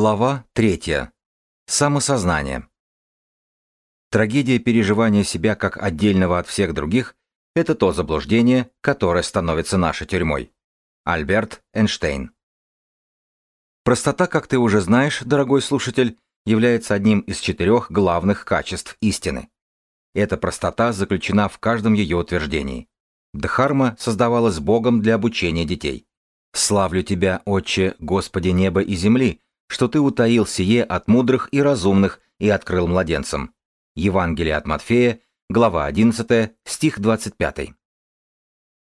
Глава 3. Самосознание. Трагедия переживания себя как отдельного от всех других – это то заблуждение, которое становится нашей тюрьмой. Альберт Эйнштейн. Простота, как ты уже знаешь, дорогой слушатель, является одним из четырех главных качеств истины. Эта простота заключена в каждом ее утверждении. Дхарма создавалась Богом для обучения детей. «Славлю Тебя, Отче, Господи неба и земли», что ты утаил сие от мудрых и разумных и открыл младенцам. Евангелие от Матфея, глава 11, стих 25.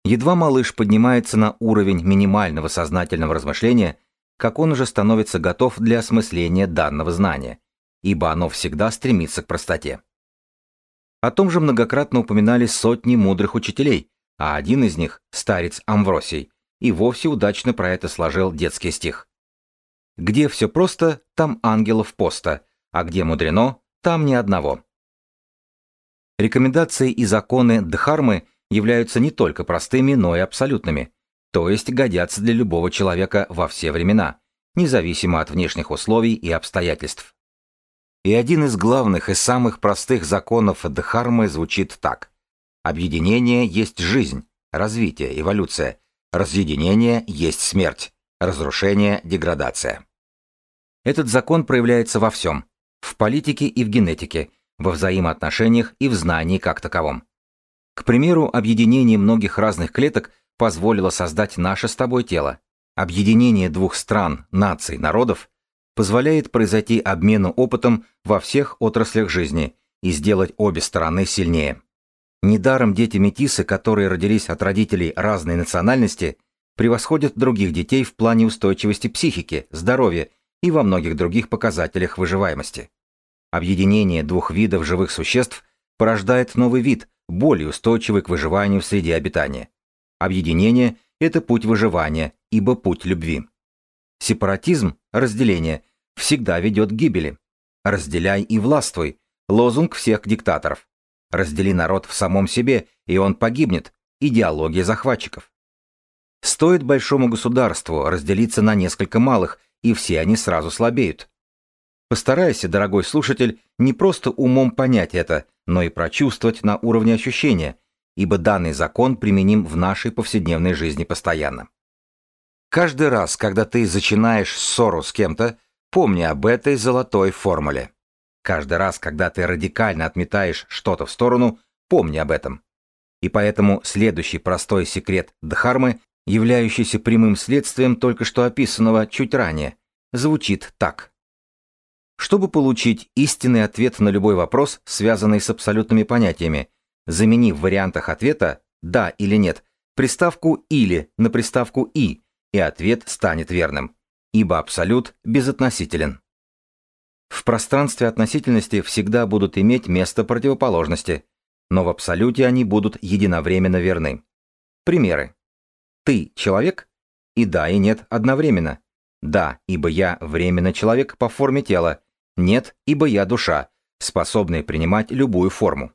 Едва малыш поднимается на уровень минимального сознательного размышления, как он уже становится готов для осмысления данного знания, ибо оно всегда стремится к простоте. О том же многократно упоминали сотни мудрых учителей, а один из них, старец Амвросий, и вовсе удачно про это сложил детский стих. Где все просто, там ангелов поста, а где мудрено, там ни одного. Рекомендации и законы Дхармы являются не только простыми, но и абсолютными, то есть годятся для любого человека во все времена, независимо от внешних условий и обстоятельств. И один из главных и самых простых законов Дхармы звучит так. Объединение есть жизнь, развитие, эволюция. Разъединение есть смерть. Разрушение, деградация. Этот закон проявляется во всем. В политике и в генетике, во взаимоотношениях и в знании как таковом. К примеру, объединение многих разных клеток позволило создать наше с тобой тело. Объединение двух стран, наций, народов позволяет произойти обмену опытом во всех отраслях жизни и сделать обе стороны сильнее. Недаром дети метисы, которые родились от родителей разной национальности, превосходят других детей в плане устойчивости психики, здоровья и во многих других показателях выживаемости. Объединение двух видов живых существ порождает новый вид, более устойчивый к выживанию в среде обитания. Объединение – это путь выживания, ибо путь любви. Сепаратизм, разделение, всегда ведет к гибели. Разделяй и властвуй – лозунг всех диктаторов. Раздели народ в самом себе, и он погибнет – идеология захватчиков. Стоит большому государству разделиться на несколько малых, и все они сразу слабеют. Постарайся, дорогой слушатель, не просто умом понять это, но и прочувствовать на уровне ощущения, ибо данный закон применим в нашей повседневной жизни постоянно. Каждый раз, когда ты зачинаешь ссору с кем-то, помни об этой золотой формуле. Каждый раз, когда ты радикально отметаешь что-то в сторону, помни об этом. И поэтому следующий простой секрет Дхармы являющийся прямым следствием только что описанного чуть ранее, звучит так. Чтобы получить истинный ответ на любой вопрос, связанный с абсолютными понятиями, замени в вариантах ответа «да» или «нет» приставку «или» на приставку «и», и ответ станет верным, ибо абсолют безотносителен. В пространстве относительности всегда будут иметь место противоположности, но в абсолюте они будут единовременно верны. Примеры. Ты человек? И да, и нет одновременно. Да, ибо я временно человек по форме тела. Нет, ибо я душа, способная принимать любую форму.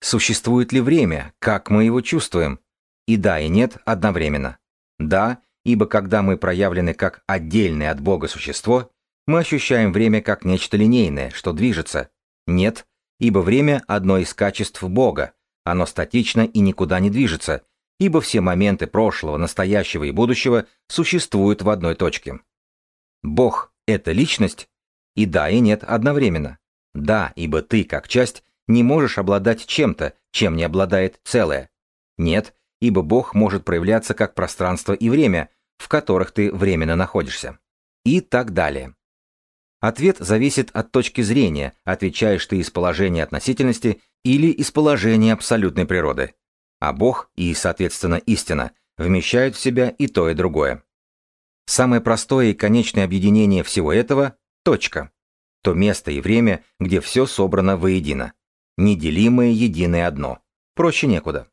Существует ли время, как мы его чувствуем? И да, и нет одновременно. Да, ибо когда мы проявлены как отдельное от Бога существо, мы ощущаем время как нечто линейное, что движется. Нет, ибо время – одно из качеств Бога, оно статично и никуда не движется, ибо все моменты прошлого, настоящего и будущего существуют в одной точке. Бог — это личность? И да, и нет одновременно. Да, ибо ты, как часть, не можешь обладать чем-то, чем не обладает целое. Нет, ибо Бог может проявляться как пространство и время, в которых ты временно находишься. И так далее. Ответ зависит от точки зрения, отвечаешь ты из положения относительности или из положения абсолютной природы а Бог и, соответственно, истина вмещают в себя и то, и другое. Самое простое и конечное объединение всего этого – точка. То место и время, где все собрано воедино. Неделимое единое одно. Проще некуда.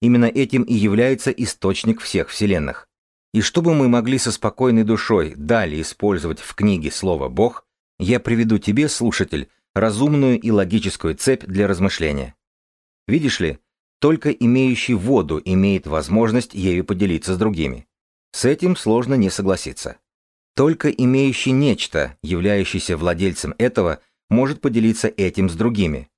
Именно этим и является источник всех вселенных. И чтобы мы могли со спокойной душой далее использовать в книге слово «Бог», я приведу тебе, слушатель, разумную и логическую цепь для размышления. Видишь ли, только имеющий воду имеет возможность ею поделиться с другими. С этим сложно не согласиться. Только имеющий нечто, являющийся владельцем этого, может поделиться этим с другими.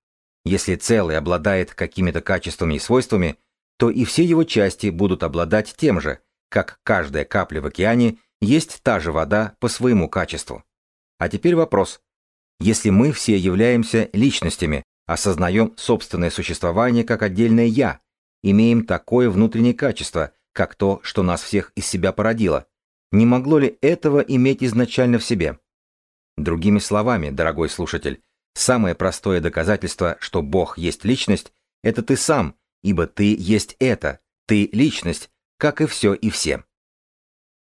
Если целый обладает какими-то качествами и свойствами, то и все его части будут обладать тем же, как каждая капля в океане есть та же вода по своему качеству. А теперь вопрос. Если мы все являемся личностями, осознаем собственное существование как отдельное «я», имеем такое внутреннее качество, как то, что нас всех из себя породило, не могло ли этого иметь изначально в себе? Другими словами, дорогой слушатель, самое простое доказательство, что Бог есть личность, это ты сам, ибо ты есть это, ты личность, как и все и все.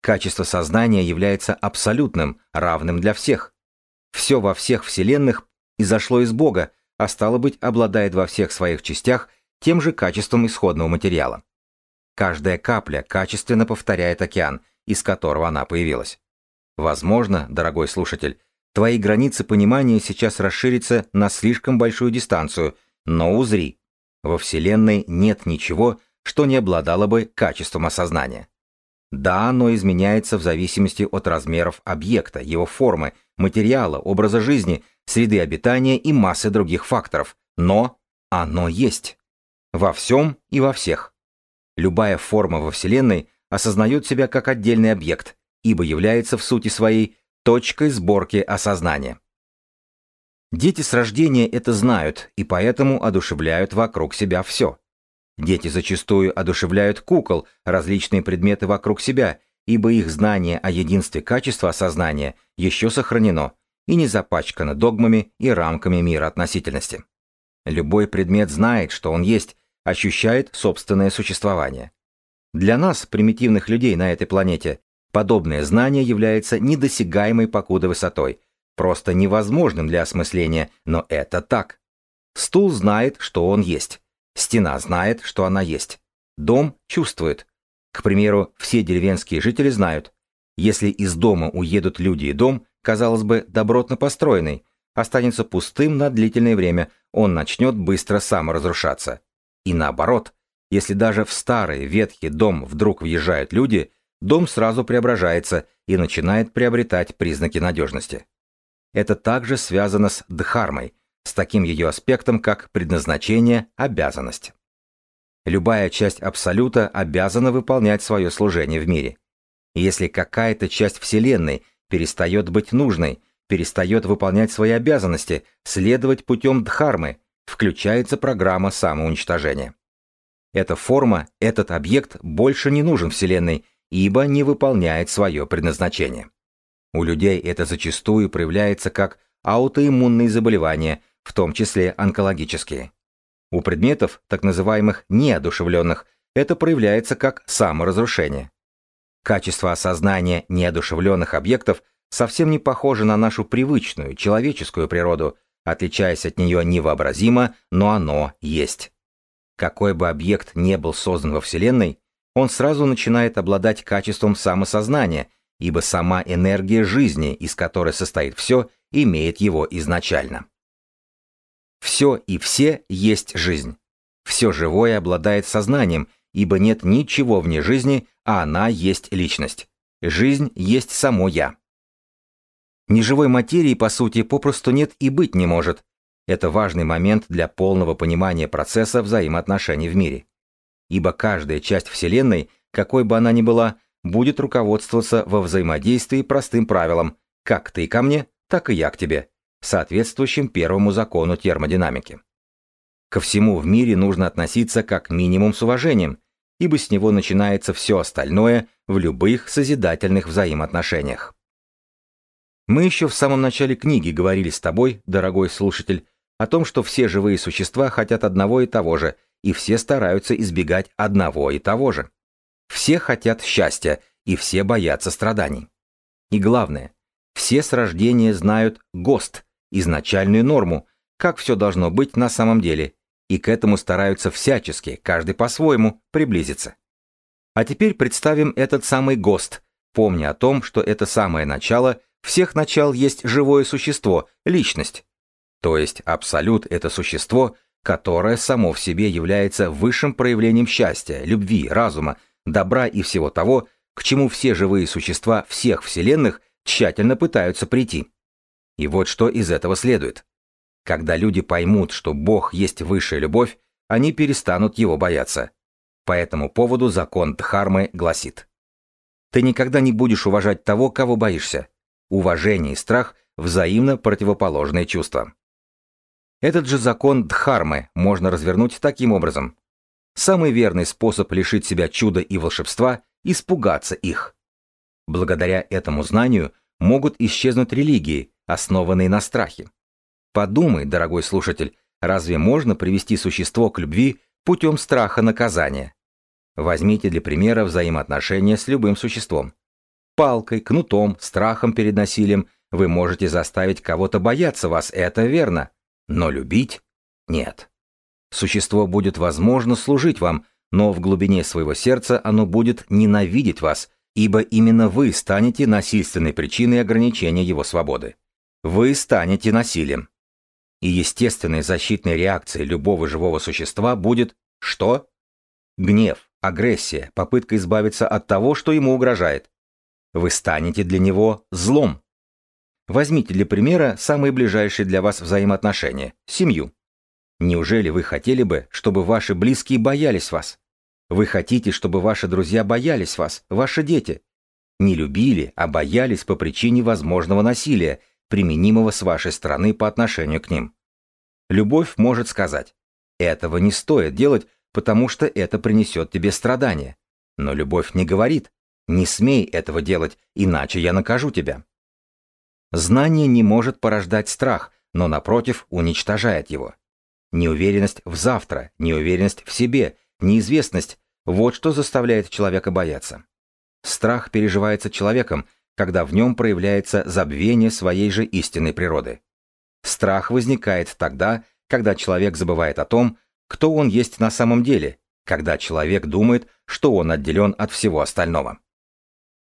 Качество сознания является абсолютным, равным для всех. Все во всех вселенных изошло из Бога, а стало быть, обладает во всех своих частях тем же качеством исходного материала. Каждая капля качественно повторяет океан, из которого она появилась. Возможно, дорогой слушатель, твои границы понимания сейчас расширятся на слишком большую дистанцию, но узри. Во Вселенной нет ничего, что не обладало бы качеством осознания. Да, оно изменяется в зависимости от размеров объекта, его формы, материала, образа жизни, среды обитания и массы других факторов, но оно есть. Во всем и во всех. Любая форма во Вселенной осознает себя как отдельный объект, ибо является в сути своей точкой сборки осознания. Дети с рождения это знают и поэтому одушевляют вокруг себя все. Дети зачастую одушевляют кукол, различные предметы вокруг себя, ибо их знание о единстве качества осознания еще сохранено и не запачкано догмами и рамками мира относительности. Любой предмет знает, что он есть, ощущает собственное существование. Для нас, примитивных людей на этой планете, подобное знание является недосягаемой покуда высотой, просто невозможным для осмысления, но это так. Стул знает, что он есть. Стена знает, что она есть. Дом чувствует. К примеру, все деревенские жители знают, если из дома уедут люди и дом, казалось бы, добротно построенный, останется пустым на длительное время, он начнет быстро саморазрушаться. И наоборот, если даже в старый ветхий дом вдруг въезжают люди, дом сразу преображается и начинает приобретать признаки надежности. Это также связано с дхармой, с таким ее аспектом, как предназначение, обязанность. Любая часть Абсолюта обязана выполнять свое служение в мире. Если какая-то часть Вселенной перестает быть нужной, перестает выполнять свои обязанности, следовать путем Дхармы, включается программа самоуничтожения. Эта форма, этот объект больше не нужен Вселенной, ибо не выполняет свое предназначение. У людей это зачастую проявляется как аутоиммунные заболевания, в том числе онкологические. У предметов, так называемых неодушевленных, это проявляется как саморазрушение. Качество осознания неодушевленных объектов совсем не похоже на нашу привычную, человеческую природу, отличаясь от нее невообразимо, но оно есть. Какой бы объект не был создан во Вселенной, он сразу начинает обладать качеством самосознания, ибо сама энергия жизни, из которой состоит все, имеет его изначально. Все и все есть жизнь. Все живое обладает сознанием, ибо нет ничего вне жизни, а она есть личность. Жизнь есть само «я». Неживой материи, по сути, попросту нет и быть не может. Это важный момент для полного понимания процесса взаимоотношений в мире. Ибо каждая часть Вселенной, какой бы она ни была, будет руководствоваться во взаимодействии простым правилом «как ты ко мне, так и я к тебе», соответствующим первому закону термодинамики. Ко всему в мире нужно относиться как минимум с уважением, ибо с него начинается все остальное в любых созидательных взаимоотношениях. Мы еще в самом начале книги говорили с тобой, дорогой слушатель, о том, что все живые существа хотят одного и того же, и все стараются избегать одного и того же. Все хотят счастья, и все боятся страданий. И главное, все с рождения знают ГОСТ, изначальную норму, как все должно быть на самом деле, и к этому стараются всячески, каждый по-своему, приблизиться. А теперь представим этот самый ГОСТ, помня о том, что это самое начало всех начал есть живое существо, личность. То есть абсолют – это существо, которое само в себе является высшим проявлением счастья, любви, разума, добра и всего того, к чему все живые существа всех вселенных тщательно пытаются прийти. И вот что из этого следует. Когда люди поймут, что Бог есть высшая любовь, они перестанут его бояться. По этому поводу закон Дхармы гласит. Ты никогда не будешь уважать того, кого боишься. Уважение и страх – взаимно противоположные чувства. Этот же закон Дхармы можно развернуть таким образом. Самый верный способ лишить себя чуда и волшебства – испугаться их. Благодаря этому знанию могут исчезнуть религии, основанные на страхе. Подумай, дорогой слушатель, разве можно привести существо к любви путем страха наказания? Возьмите для примера взаимоотношения с любым существом. Палкой, кнутом, страхом перед насилием вы можете заставить кого-то бояться вас, это верно. Но любить – нет. Существо будет, возможно, служить вам, но в глубине своего сердца оно будет ненавидеть вас, ибо именно вы станете насильственной причиной ограничения его свободы. Вы станете насилием. И естественной защитной реакцией любого живого существа будет что? Гнев, агрессия, попытка избавиться от того, что ему угрожает. Вы станете для него злом. Возьмите для примера самые ближайшие для вас взаимоотношения – семью. Неужели вы хотели бы, чтобы ваши близкие боялись вас? Вы хотите, чтобы ваши друзья боялись вас, ваши дети? Не любили, а боялись по причине возможного насилия, применимого с вашей стороны по отношению к ним. Любовь может сказать, этого не стоит делать, потому что это принесет тебе страдания. Но любовь не говорит, не смей этого делать, иначе я накажу тебя. Знание не может порождать страх, но напротив уничтожает его. Неуверенность в завтра, неуверенность в себе, неизвестность – вот что заставляет человека бояться. Страх переживается человеком, когда в нем проявляется забвение своей же истинной природы. Страх возникает тогда, когда человек забывает о том, кто он есть на самом деле, когда человек думает, что он отделен от всего остального.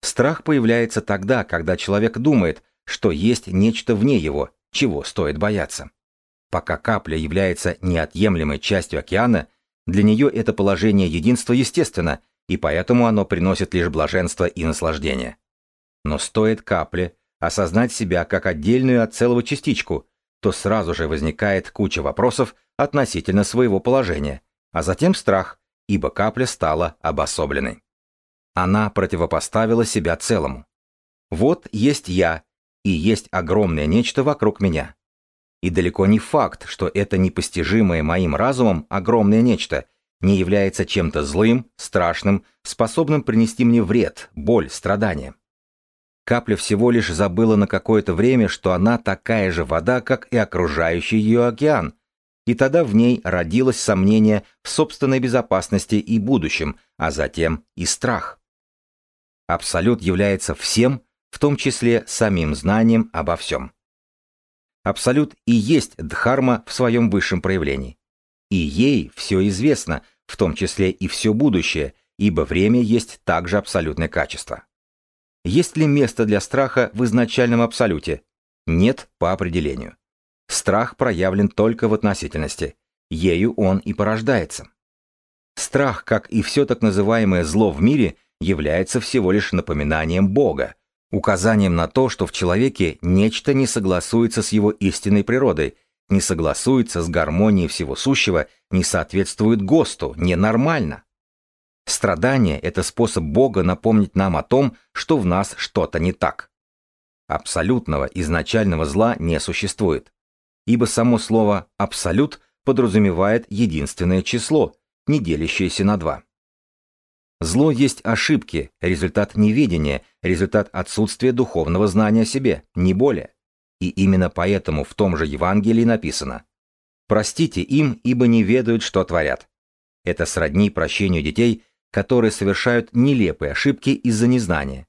Страх появляется тогда, когда человек думает, что есть нечто вне его, чего стоит бояться. Пока капля является неотъемлемой частью океана, для нее это положение единства естественно, и поэтому оно приносит лишь блаженство и наслаждение. Но стоит капле осознать себя как отдельную от целого частичку, то сразу же возникает куча вопросов относительно своего положения, а затем страх, ибо капля стала обособленной. Она противопоставила себя целому. Вот есть я, и есть огромное нечто вокруг меня. И далеко не факт, что это непостижимое моим разумом огромное нечто не является чем-то злым, страшным, способным принести мне вред, боль, страдания. Капля всего лишь забыла на какое-то время, что она такая же вода, как и окружающий ее океан, и тогда в ней родилось сомнение в собственной безопасности и будущем, а затем и страх. Абсолют является всем, в том числе самим знанием обо всем. Абсолют и есть Дхарма в своем высшем проявлении. И ей все известно, в том числе и все будущее, ибо время есть также абсолютное качество. Есть ли место для страха в изначальном абсолюте? Нет по определению. Страх проявлен только в относительности. Ею он и порождается. Страх, как и все так называемое зло в мире, является всего лишь напоминанием Бога, указанием на то, что в человеке нечто не согласуется с его истинной природой, не согласуется с гармонией всего сущего, не соответствует ГОСТу, ненормально. Страдание – это способ Бога напомнить нам о том, что в нас что-то не так. Абсолютного изначального зла не существует, ибо само слово «абсолют» подразумевает единственное число, не делящееся на два. Зло есть ошибки, результат неведения, результат отсутствия духовного знания о себе, не более. И именно поэтому в том же Евангелии написано «Простите им, ибо не ведают, что творят». Это сродни прощению детей, которые совершают нелепые ошибки из-за незнания.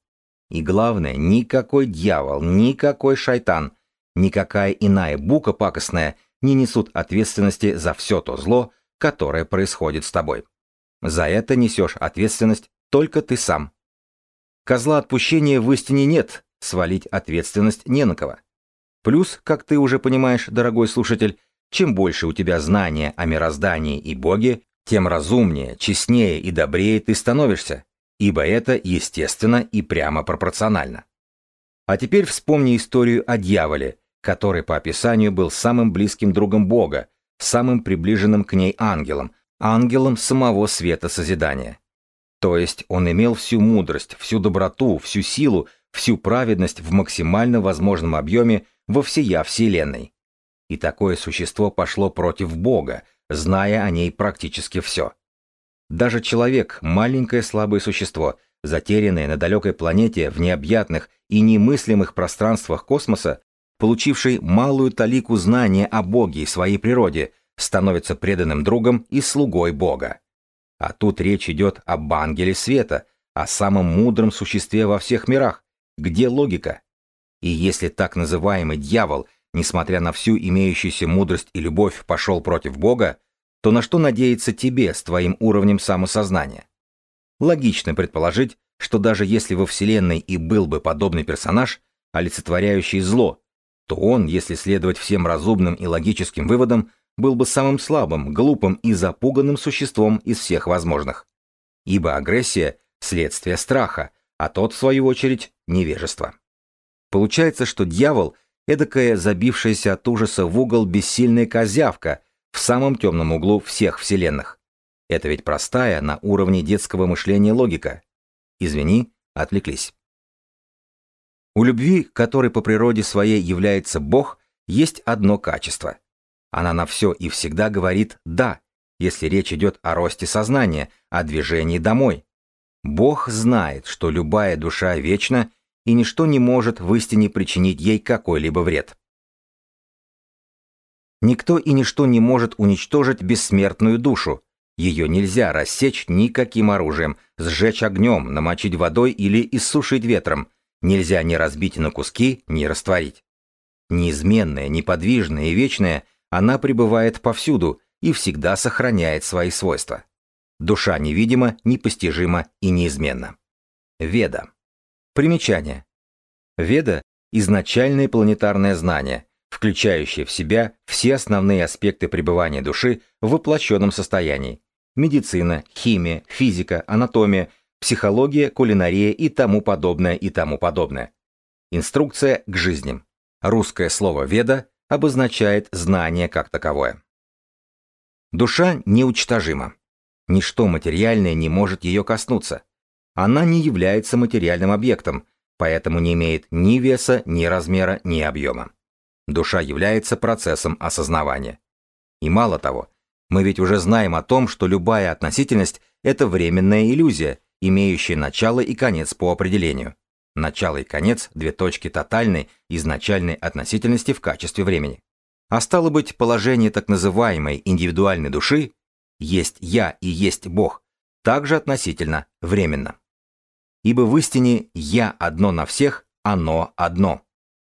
И главное, никакой дьявол, никакой шайтан, никакая иная бука пакостная не несут ответственности за все то зло, которое происходит с тобой. За это несешь ответственность только ты сам. Козла отпущения в истине нет, свалить ответственность не на кого. Плюс, как ты уже понимаешь, дорогой слушатель, чем больше у тебя знания о мироздании и Боге, тем разумнее, честнее и добрее ты становишься, ибо это естественно и прямо пропорционально. А теперь вспомни историю о дьяволе, который по описанию был самым близким другом Бога, самым приближенным к ней ангелом, ангелом самого света созидания. То есть он имел всю мудрость, всю доброту, всю силу, всю праведность в максимально возможном объеме во всея Вселенной. И такое существо пошло против Бога, зная о ней практически все. Даже человек, маленькое слабое существо, затерянное на далекой планете в необъятных и немыслимых пространствах космоса, получивший малую талику знания о Боге и своей природе, становится преданным другом и слугой Бога. А тут речь идет об ангеле света, о самом мудром существе во всех мирах. Где логика? И если так называемый дьявол, несмотря на всю имеющуюся мудрость и любовь, пошел против Бога, то на что надеяться тебе с твоим уровнем самосознания? Логично предположить, что даже если во Вселенной и был бы подобный персонаж, олицетворяющий зло, то он, если следовать всем разумным и логическим выводам, был бы самым слабым, глупым и запуганным существом из всех возможных. Ибо агрессия – следствие страха, а тот, в свою очередь, невежество. Получается, что дьявол – эдакая забившаяся от ужаса в угол бессильная козявка в самом темном углу всех вселенных. Это ведь простая на уровне детского мышления логика. Извини, отвлеклись. У любви, которой по природе своей является Бог, есть одно качество. Она на все и всегда говорит «да», если речь идет о росте сознания, о движении домой. Бог знает, что любая душа вечна, и ничто не может в истине причинить ей какой-либо вред. Никто и ничто не может уничтожить бессмертную душу. Ее нельзя рассечь никаким оружием, сжечь огнем, намочить водой или иссушить ветром. Нельзя ни разбить на куски, ни растворить. Неизменная, неподвижная и вечная, она пребывает повсюду и всегда сохраняет свои свойства. Душа невидима, непостижима и неизменна. Веда. Примечание. Веда – изначальное планетарное знание, включающее в себя все основные аспекты пребывания души в воплощенном состоянии. Медицина, химия, физика, анатомия, психология, кулинария и тому подобное и тому подобное. Инструкция к жизни. Русское слово «веда» обозначает знание как таковое. Душа неучтожима. Ничто материальное не может ее коснуться. Она не является материальным объектом, поэтому не имеет ни веса, ни размера, ни объема. Душа является процессом осознавания. И мало того, мы ведь уже знаем о том, что любая относительность – это временная иллюзия, имеющая начало и конец по определению. Начало и конец – две точки тотальной, изначальной относительности в качестве времени. А стало быть, положение так называемой индивидуальной души «есть я и есть Бог» также относительно временно. Ибо в истине «я одно на всех», оно одно.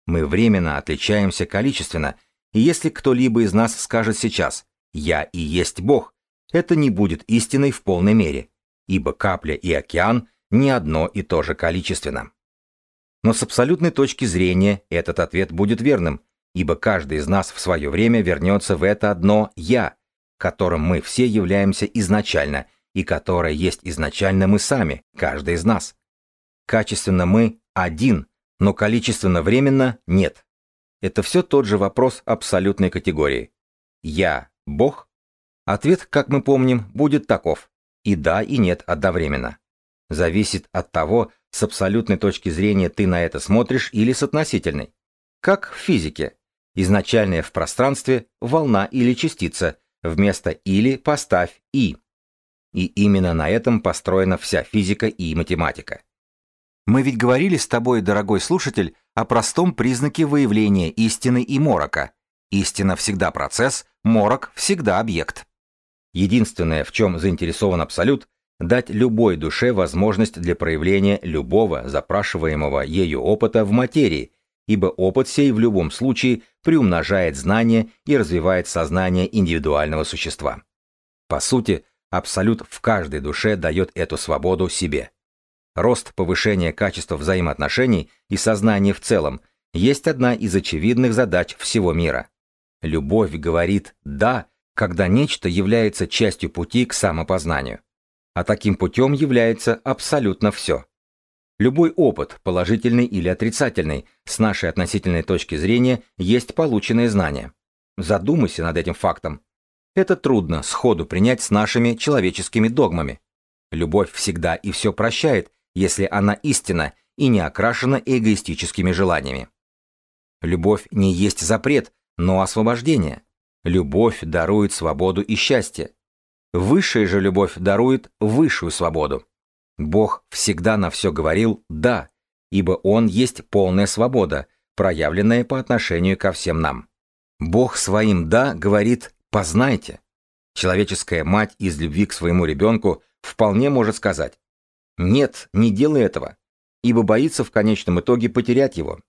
Мы временно отличаемся количественно, и если кто-либо из нас скажет сейчас «я и есть Бог», это не будет истиной в полной мере, ибо капля и океан не одно и то же количественно. Но с абсолютной точки зрения этот ответ будет верным, ибо каждый из нас в свое время вернется в это одно «я», которым мы все являемся изначально и которое есть изначально мы сами, каждый из нас. Качественно мы один, но количественно временно нет. Это все тот же вопрос абсолютной категории. «Я – Бог?» Ответ, как мы помним, будет таков. И да, и нет одновременно. Зависит от того, с абсолютной точки зрения ты на это смотришь или с относительной. Как в физике. Изначальная в пространстве волна или частица, вместо «или» поставь «и». И именно на этом построена вся физика и математика. Мы ведь говорили с тобой, дорогой слушатель, о простом признаке выявления истины и морока. Истина всегда процесс, морок всегда объект. Единственное, в чем заинтересован Абсолют, дать любой душе возможность для проявления любого запрашиваемого ею опыта в материи, ибо опыт сей в любом случае приумножает знания и развивает сознание индивидуального существа. По сути, Абсолют в каждой душе дает эту свободу себе. Рост повышения качества взаимоотношений и сознания в целом есть одна из очевидных задач всего мира. Любовь говорит «да», когда нечто является частью пути к самопознанию а таким путем является абсолютно все. Любой опыт, положительный или отрицательный, с нашей относительной точки зрения, есть полученное знание. Задумайся над этим фактом. Это трудно сходу принять с нашими человеческими догмами. Любовь всегда и все прощает, если она истинна и не окрашена эгоистическими желаниями. Любовь не есть запрет, но освобождение. Любовь дарует свободу и счастье. Высшая же любовь дарует высшую свободу. Бог всегда на все говорил «да», ибо Он есть полная свобода, проявленная по отношению ко всем нам. Бог своим «да» говорит Познайте. Человеческая мать из любви к своему ребенку вполне может сказать «Нет, не делай этого», ибо боится в конечном итоге потерять его.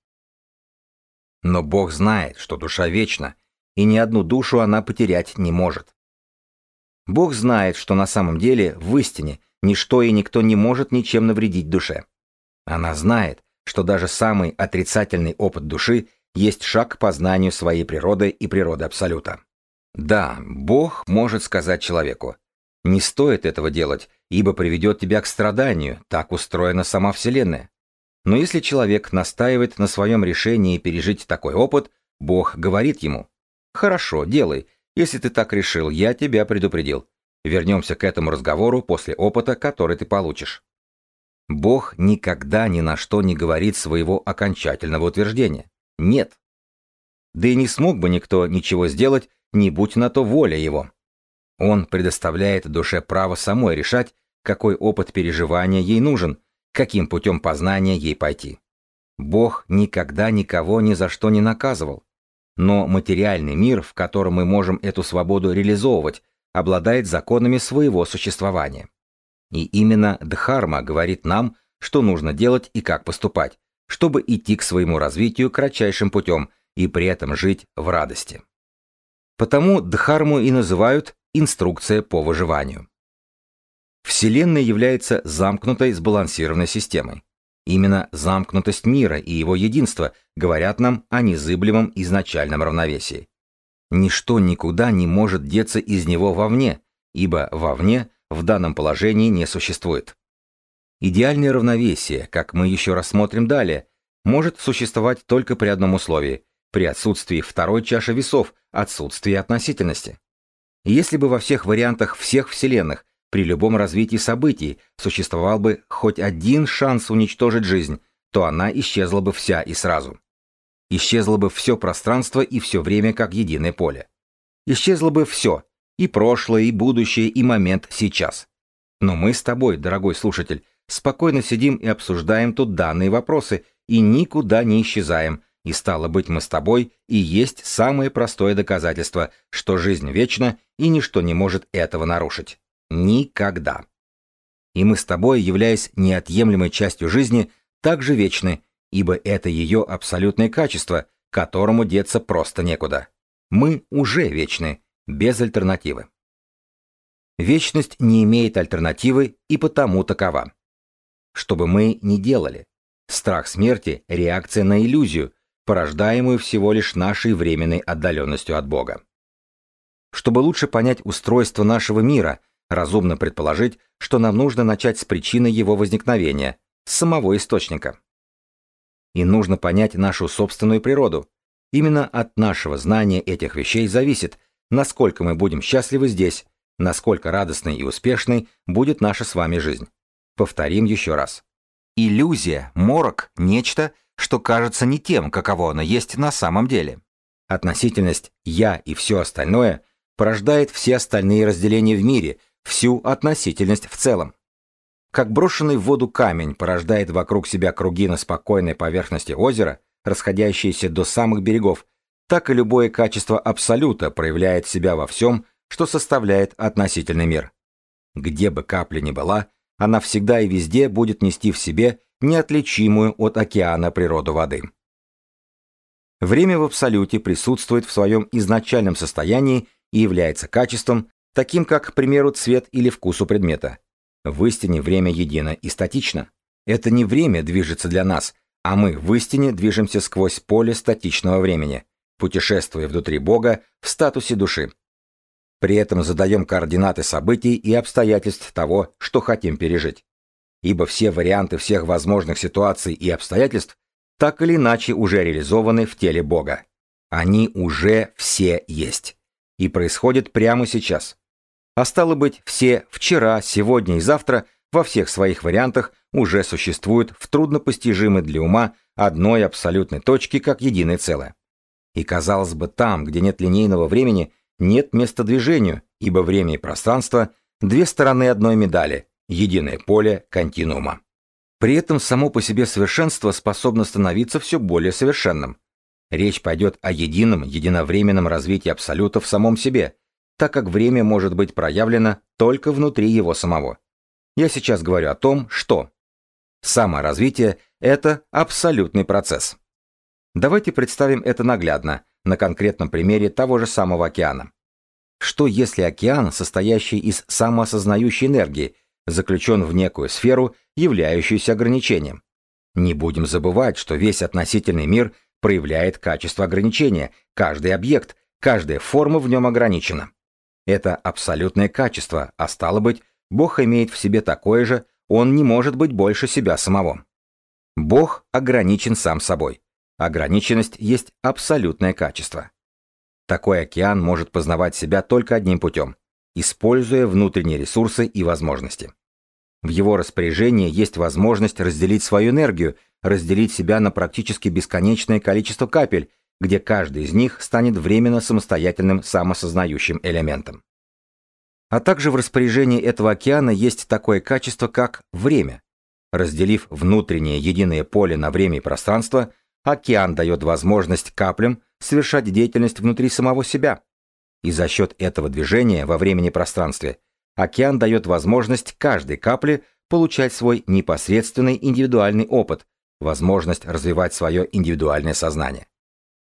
Но Бог знает, что душа вечна, и ни одну душу она потерять не может. Бог знает, что на самом деле в истине ничто и никто не может ничем навредить душе. Она знает, что даже самый отрицательный опыт души есть шаг к познанию своей природы и природы Абсолюта. Да, Бог может сказать человеку, не стоит этого делать, ибо приведет тебя к страданию, так устроена сама Вселенная. Но если человек настаивает на своем решении пережить такой опыт, Бог говорит ему, «Хорошо, делай, если ты так решил, я тебя предупредил. Вернемся к этому разговору после опыта, который ты получишь». Бог никогда ни на что не говорит своего окончательного утверждения. Нет. Да и не смог бы никто ничего сделать, не будь на то воля его. Он предоставляет душе право самой решать, какой опыт переживания ей нужен, каким путем познания ей пойти. Бог никогда никого ни за что не наказывал. Но материальный мир, в котором мы можем эту свободу реализовывать, обладает законами своего существования. И именно Дхарма говорит нам, что нужно делать и как поступать, чтобы идти к своему развитию кратчайшим путем и при этом жить в радости. Потому Дхарму и называют «инструкция по выживанию». Вселенная является замкнутой сбалансированной системой. Именно замкнутость мира и его единство говорят нам о незыблемом изначальном равновесии. Ничто никуда не может деться из него вовне, ибо вовне в данном положении не существует. Идеальное равновесие, как мы еще рассмотрим далее, может существовать только при одном условии при отсутствии второй чаши весов, отсутствии относительности. Если бы во всех вариантах всех вселенных при любом развитии событий существовал бы хоть один шанс уничтожить жизнь, то она исчезла бы вся и сразу. Исчезло бы все пространство и все время как единое поле. Исчезло бы все, и прошлое, и будущее, и момент сейчас. Но мы с тобой, дорогой слушатель, спокойно сидим и обсуждаем тут данные вопросы и никуда не исчезаем, и стало быть, мы с тобой и есть самое простое доказательство, что жизнь вечна и ничто не может этого нарушить. Никогда. И мы с тобой, являясь неотъемлемой частью жизни, также вечны, ибо это ее абсолютное качество, которому деться просто некуда. Мы уже вечны, без альтернативы. Вечность не имеет альтернативы и потому такова. Что бы мы ни делали, страх смерти – реакция на иллюзию, порождаемую всего лишь нашей временной отдаленностью от Бога. Чтобы лучше понять устройство нашего мира, разумно предположить, что нам нужно начать с причины его возникновения, с самого источника. И нужно понять нашу собственную природу. Именно от нашего знания этих вещей зависит, насколько мы будем счастливы здесь, насколько радостной и успешной будет наша с вами жизнь. Повторим еще раз. Иллюзия, морок, нечто, что кажется не тем, каково оно есть на самом деле. Относительность «я» и все остальное порождает все остальные разделения в мире, всю относительность в целом. Как брошенный в воду камень порождает вокруг себя круги на спокойной поверхности озера, расходящиеся до самых берегов, так и любое качество абсолюта проявляет себя во всем, что составляет относительный мир. Где бы капля ни была, она всегда и везде будет нести в себе неотличимую от океана природу воды. Время в абсолюте присутствует в своем изначальном состоянии и является качеством, таким как, к примеру, цвет или вкус у предмета. В истине время едино и статично. Это не время движется для нас, а мы в истине движемся сквозь поле статичного времени, путешествуя внутри Бога в статусе души. При этом задаем координаты событий и обстоятельств того, что хотим пережить. Ибо все варианты всех возможных ситуаций и обстоятельств так или иначе уже реализованы в теле Бога. Они уже все есть. И происходят прямо сейчас. А стало быть, все вчера, сегодня и завтра во всех своих вариантах уже существуют в труднопостижимой для ума одной абсолютной точке как единое целое. И казалось бы, там, где нет линейного времени, нет места движению, ибо время и пространство – две стороны одной медали, единое поле континуума. При этом само по себе совершенство способно становиться все более совершенным. Речь пойдет о едином, единовременном развитии абсолюта в самом себе, так как время может быть проявлено только внутри его самого. Я сейчас говорю о том, что саморазвитие – это абсолютный процесс. Давайте представим это наглядно, на конкретном примере того же самого океана. Что если океан, состоящий из самоосознающей энергии, заключен в некую сферу, являющуюся ограничением? Не будем забывать, что весь относительный мир проявляет качество ограничения, каждый объект, каждая форма в нем ограничена. Это абсолютное качество, а стало быть, Бог имеет в себе такое же, он не может быть больше себя самого. Бог ограничен сам собой. Ограниченность есть абсолютное качество. Такой океан может познавать себя только одним путем, используя внутренние ресурсы и возможности. В его распоряжении есть возможность разделить свою энергию, разделить себя на практически бесконечное количество капель, где каждый из них станет временно самостоятельным самосознающим элементом. А также в распоряжении этого океана есть такое качество, как время. Разделив внутреннее единое поле на время и пространство, Океан дает возможность каплям совершать деятельность внутри самого себя. И за счет этого движения во времени пространстве океан дает возможность каждой капле получать свой непосредственный индивидуальный опыт, возможность развивать свое индивидуальное сознание.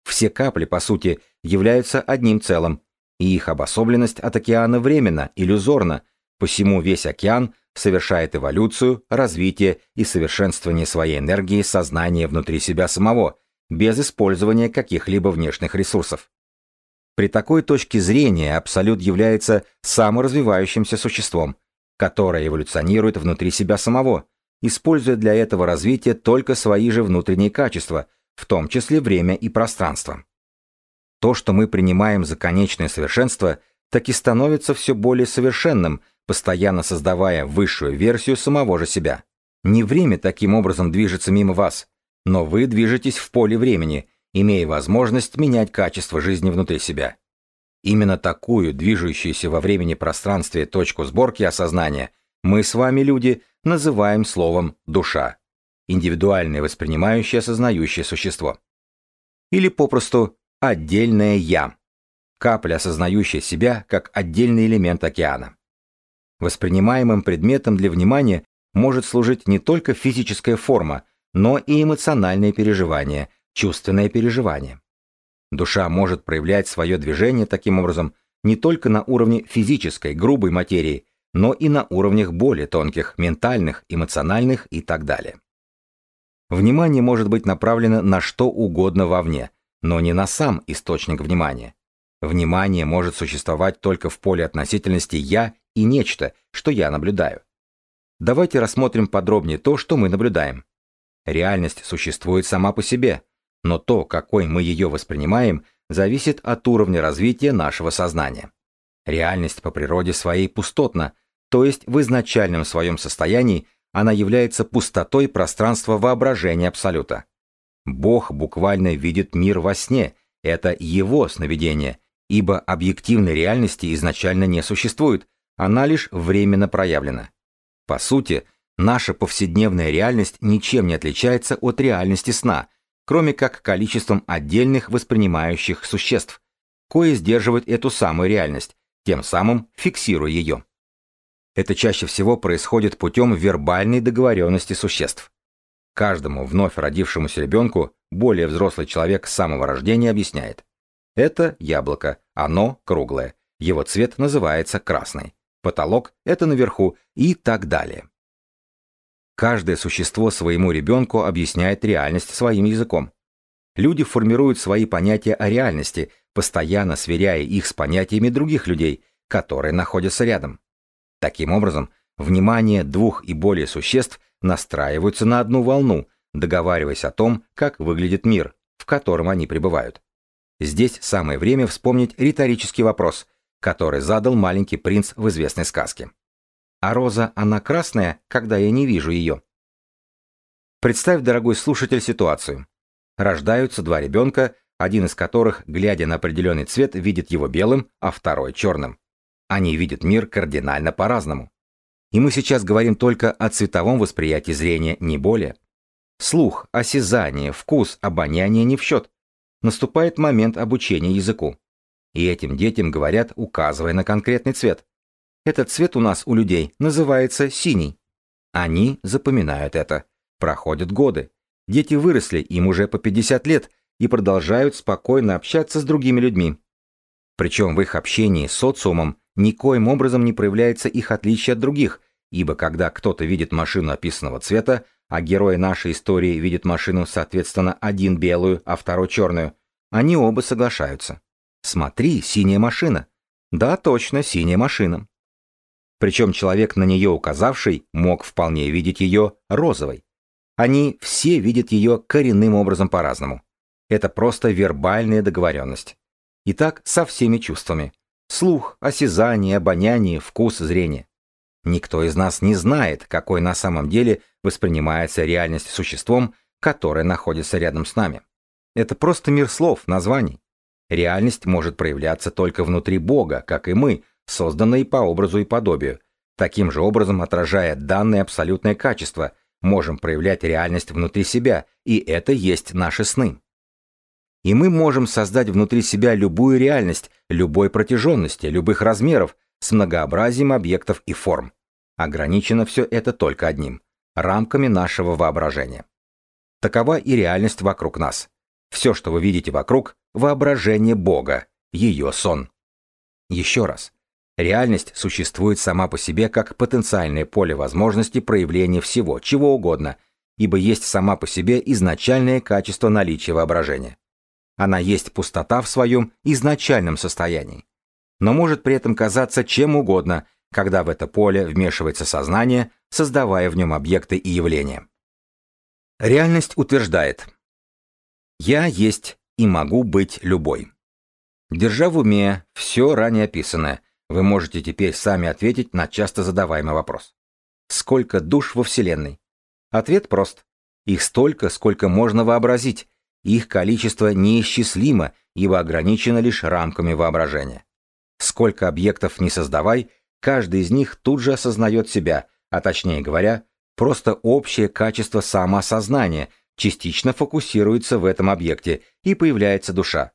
Все капли, по сути, являются одним целым, и их обособленность от океана временно, иллюзорна, посему весь океан совершает эволюцию, развитие и совершенствование своей энергии сознания внутри себя самого, без использования каких-либо внешних ресурсов. При такой точке зрения Абсолют является саморазвивающимся существом, которое эволюционирует внутри себя самого, используя для этого развития только свои же внутренние качества, в том числе время и пространство. То, что мы принимаем за конечное совершенство, так и становится все более совершенным, постоянно создавая высшую версию самого же себя. Не время таким образом движется мимо вас, но вы движетесь в поле времени, имея возможность менять качество жизни внутри себя. Именно такую, движущуюся во времени пространстве точку сборки осознания, мы с вами, люди, называем словом «душа» – индивидуальное воспринимающее осознающее существо. Или попросту «отдельное я» – капля, осознающая себя как отдельный элемент океана. Воспринимаемым предметом для внимания может служить не только физическая форма, но и эмоциональное переживание, чувственное переживание. Душа может проявлять свое движение таким образом не только на уровне физической, грубой материи, но и на уровнях более тонких, ментальных, эмоциональных и так далее. Внимание может быть направлено на что угодно вовне, но не на сам источник внимания. Внимание может существовать только в поле относительности «я» и нечто, что я наблюдаю. Давайте рассмотрим подробнее то, что мы наблюдаем. Реальность существует сама по себе, но то, какой мы ее воспринимаем, зависит от уровня развития нашего сознания. Реальность по природе своей пустотна, то есть в изначальном своем состоянии она является пустотой пространства воображения Абсолюта. Бог буквально видит мир во сне, это его сновидение, ибо объективной реальности изначально не существует, она лишь временно проявлена. По сути, наша повседневная реальность ничем не отличается от реальности сна, кроме как количеством отдельных воспринимающих существ, кое сдерживают эту самую реальность, тем самым фиксируя ее. Это чаще всего происходит путем вербальной договоренности существ. Каждому вновь родившемуся ребенку более взрослый человек с самого рождения объясняет. Это яблоко, оно круглое, его цвет называется красный потолок — это наверху и так далее. Каждое существо своему ребенку объясняет реальность своим языком. Люди формируют свои понятия о реальности, постоянно сверяя их с понятиями других людей, которые находятся рядом. Таким образом, Внимание двух и более существ настраиваются на одну волну, договариваясь о том, как выглядит мир, в котором они пребывают. Здесь самое время вспомнить риторический вопрос, который задал маленький принц в известной сказке. А роза, она красная, когда я не вижу ее. Представь, дорогой слушатель, ситуацию. Рождаются два ребенка, один из которых, глядя на определенный цвет, видит его белым, а второй черным. Они видят мир кардинально по-разному. И мы сейчас говорим только о цветовом восприятии зрения, не более. Слух, осязание, вкус, обоняние не в счет. Наступает момент обучения языку. И этим детям говорят, указывая на конкретный цвет. Этот цвет у нас, у людей, называется синий. Они запоминают это. Проходят годы. Дети выросли, им уже по 50 лет, и продолжают спокойно общаться с другими людьми. Причем в их общении с социумом никоим образом не проявляется их отличие от других, ибо когда кто-то видит машину описанного цвета, а герой нашей истории видит машину, соответственно, один белую, а второй черную, они оба соглашаются. Смотри, синяя машина. Да, точно, синяя машина. Причем человек, на нее указавший, мог вполне видеть ее розовой. Они все видят ее коренным образом по-разному. Это просто вербальная договоренность. И так со всеми чувствами. Слух, осязание, обоняние, вкус, зрение. Никто из нас не знает, какой на самом деле воспринимается реальность существом, которое находится рядом с нами. Это просто мир слов, названий. Реальность может проявляться только внутри Бога, как и мы, созданные по образу и подобию, таким же образом отражая данное абсолютное качество, можем проявлять реальность внутри себя, и это есть наши сны. И мы можем создать внутри себя любую реальность, любой протяженности, любых размеров, с многообразием объектов и форм. Ограничено все это только одним – рамками нашего воображения. Такова и реальность вокруг нас. Все, что вы видите вокруг – воображение Бога, ее сон. Еще раз. Реальность существует сама по себе как потенциальное поле возможностей проявления всего, чего угодно, ибо есть сама по себе изначальное качество наличия воображения. Она есть пустота в своем изначальном состоянии. Но может при этом казаться чем угодно, когда в это поле вмешивается сознание, создавая в нем объекты и явления. Реальность утверждает «Я есть и могу быть любой». Держа в уме все ранее описанное – вы можете теперь сами ответить на часто задаваемый вопрос. Сколько душ во Вселенной? Ответ прост. Их столько, сколько можно вообразить. Их количество неисчислимо, ибо ограничено лишь рамками воображения. Сколько объектов не создавай, каждый из них тут же осознает себя, а точнее говоря, просто общее качество самоосознания частично фокусируется в этом объекте и появляется душа.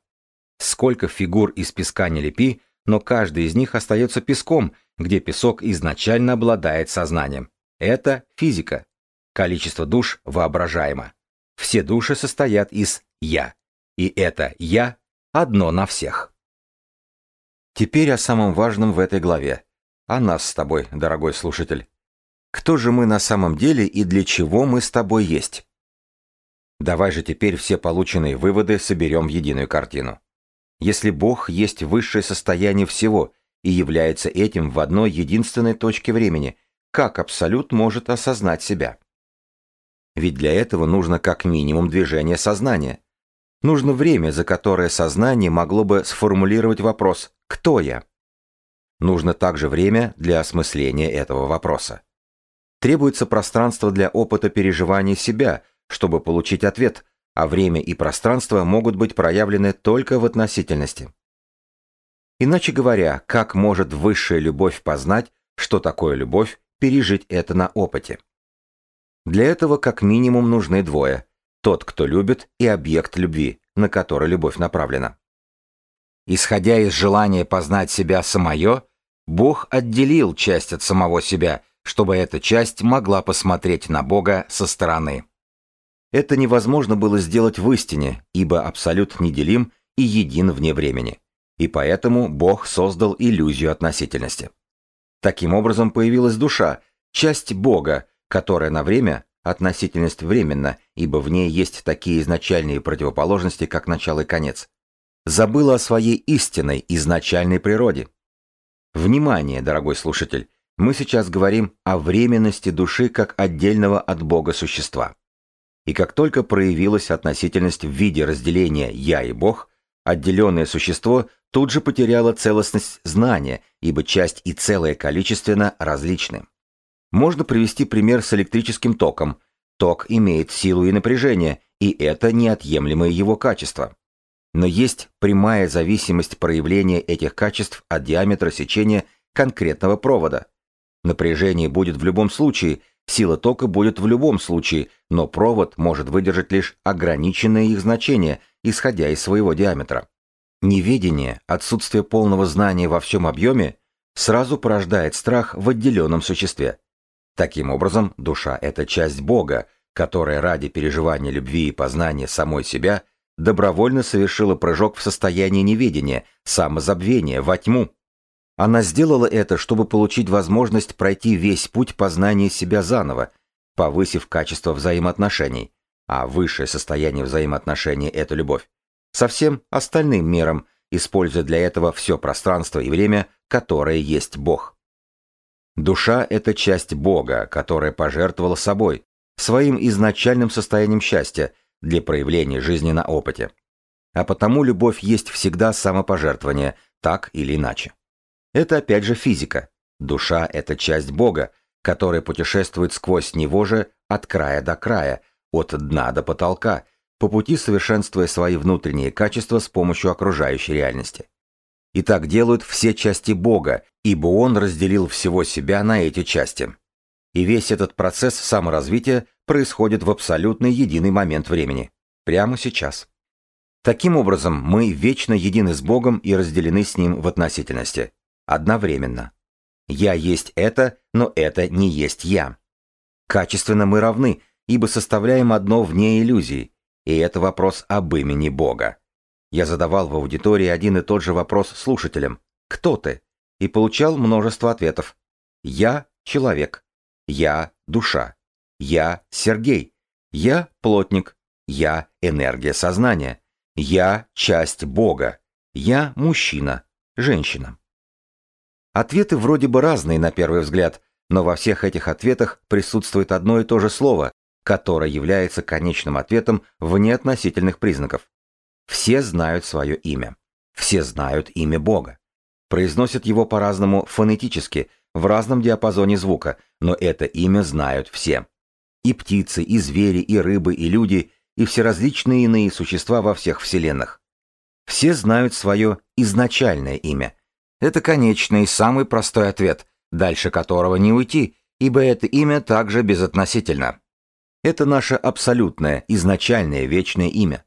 Сколько фигур из песка не лепи, но каждый из них остается песком, где песок изначально обладает сознанием. Это физика. Количество душ воображаемо. Все души состоят из «я». И это «я» одно на всех. Теперь о самом важном в этой главе. О нас с тобой, дорогой слушатель. Кто же мы на самом деле и для чего мы с тобой есть? Давай же теперь все полученные выводы соберем в единую картину если Бог есть высшее состояние всего и является этим в одной единственной точке времени, как Абсолют может осознать себя? Ведь для этого нужно как минимум движение сознания. Нужно время, за которое сознание могло бы сформулировать вопрос «Кто я?». Нужно также время для осмысления этого вопроса. Требуется пространство для опыта переживания себя, чтобы получить ответ – а время и пространство могут быть проявлены только в относительности. Иначе говоря, как может высшая любовь познать, что такое любовь, пережить это на опыте? Для этого как минимум нужны двое – тот, кто любит, и объект любви, на который любовь направлена. Исходя из желания познать себя самое, Бог отделил часть от самого себя, чтобы эта часть могла посмотреть на Бога со стороны. Это невозможно было сделать в истине, ибо абсолют неделим и един вне времени. И поэтому Бог создал иллюзию относительности. Таким образом появилась душа, часть Бога, которая на время, относительность временна, ибо в ней есть такие изначальные противоположности, как начало и конец, забыла о своей истинной изначальной природе. Внимание, дорогой слушатель, Мы сейчас говорим о временности души как отдельного от Бога существа. И как только проявилась относительность в виде разделения «я» и «Бог», отделенное существо тут же потеряло целостность знания, ибо часть и целое количественно различны. Можно привести пример с электрическим током. Ток имеет силу и напряжение, и это неотъемлемое его качество. Но есть прямая зависимость проявления этих качеств от диаметра сечения конкретного провода. Напряжение будет в любом случае, сила тока будет в любом случае, но провод может выдержать лишь ограниченное их значение, исходя из своего диаметра. Неведение, отсутствие полного знания во всем объеме, сразу порождает страх в отделенном существе. Таким образом, душа – это часть Бога, которая ради переживания любви и познания самой себя добровольно совершила прыжок в состояние неведения, самозабвения, во тьму. Она сделала это, чтобы получить возможность пройти весь путь познания себя заново, повысив качество взаимоотношений, а высшее состояние взаимоотношений – это любовь, со всем остальным миром, используя для этого все пространство и время, которое есть Бог. Душа – это часть Бога, которая пожертвовала собой, своим изначальным состоянием счастья для проявления жизни на опыте. А потому любовь есть всегда самопожертвование, так или иначе. Это опять же физика. Душа – это часть Бога, которая путешествует сквозь него же от края до края, от дна до потолка, по пути совершенствуя свои внутренние качества с помощью окружающей реальности. И так делают все части Бога, ибо Он разделил всего себя на эти части. И весь этот процесс саморазвития происходит в абсолютный единый момент времени. Прямо сейчас. Таким образом, мы вечно едины с Богом и разделены с Ним в относительности. Одновременно. Я есть это, но это не есть я. Качественно мы равны, ибо составляем одно вне иллюзий, и это вопрос об имени Бога. Я задавал в аудитории один и тот же вопрос слушателям «Кто ты?» и получал множество ответов. «Я – человек», «Я – душа», «Я – Сергей», «Я – плотник», «Я – энергия сознания», «Я – часть Бога», «Я – мужчина», «женщина». Ответы вроде бы разные на первый взгляд, но во всех этих ответах присутствует одно и то же слово, которое является конечным ответом вне относительных признаков. Все знают свое имя. Все знают имя Бога. Произносят его по-разному фонетически, в разном диапазоне звука, но это имя знают все. И птицы, и звери, и рыбы, и люди, и все различные иные существа во всех вселенных. Все знают свое изначальное имя. Это конечный, самый простой ответ, дальше которого не уйти, ибо это имя также безотносительно. Это наше абсолютное, изначальное, вечное имя.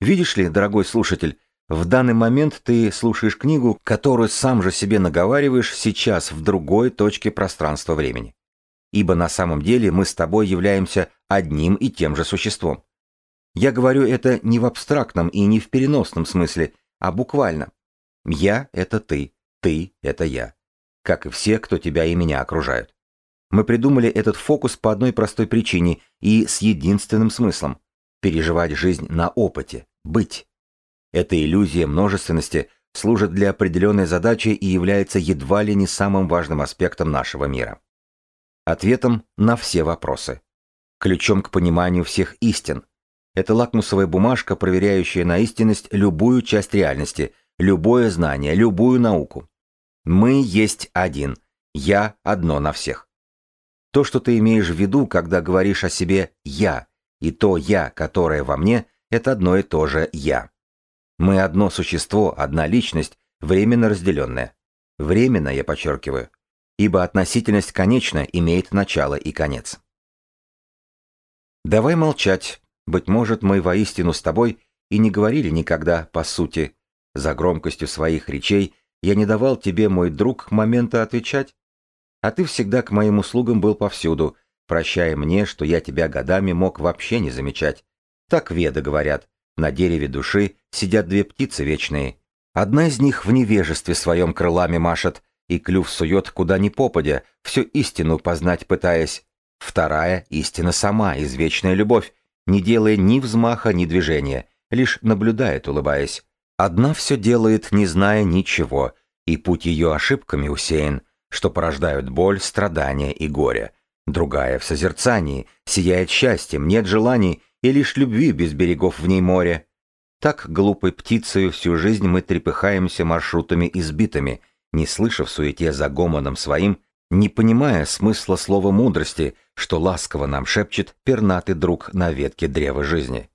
Видишь ли, дорогой слушатель, в данный момент ты слушаешь книгу, которую сам же себе наговариваешь сейчас в другой точке пространства-времени. Ибо на самом деле мы с тобой являемся одним и тем же существом. Я говорю это не в абстрактном и не в переносном смысле, а буквально. Я — это ты, ты — это я. Как и все, кто тебя и меня окружают. Мы придумали этот фокус по одной простой причине и с единственным смыслом – переживать жизнь на опыте, быть. Эта иллюзия множественности служит для определенной задачи и является едва ли не самым важным аспектом нашего мира. Ответом на все вопросы. Ключом к пониманию всех истин. Это лакмусовая бумажка, проверяющая на истинность любую часть реальности, любое знание, любую науку. Мы есть один. Я одно на всех. То, что ты имеешь в виду, когда говоришь о себе «я», и то «я», которое во мне, это одно и то же «я». Мы одно существо, одна личность, временно разделенная. Временно, я подчеркиваю, ибо относительность конечна имеет начало и конец. Давай молчать, быть может, мы воистину с тобой и не говорили никогда по сути. За громкостью своих речей я не давал тебе, мой друг, момента отвечать. А ты всегда к моим услугам был повсюду, прощая мне, что я тебя годами мог вообще не замечать. Так веды говорят. На дереве души сидят две птицы вечные. Одна из них в невежестве своем крылами машет, и клюв сует куда ни попадя, всю истину познать пытаясь. Вторая — истина сама, извечная любовь, не делая ни взмаха, ни движения, лишь наблюдает, улыбаясь. Одна все делает, не зная ничего, и путь ее ошибками усеян. что порождают боль, страдания и горе. Другая в созерцании, сияет счастьем, нет желаний и лишь любви без берегов в ней море. Так глупой птицею всю жизнь мы трепыхаемся маршрутами избитыми, не слыша в суете за гомоном своим, не понимая смысла слова мудрости, что ласково нам шепчет пернатый друг на ветке древа жизни.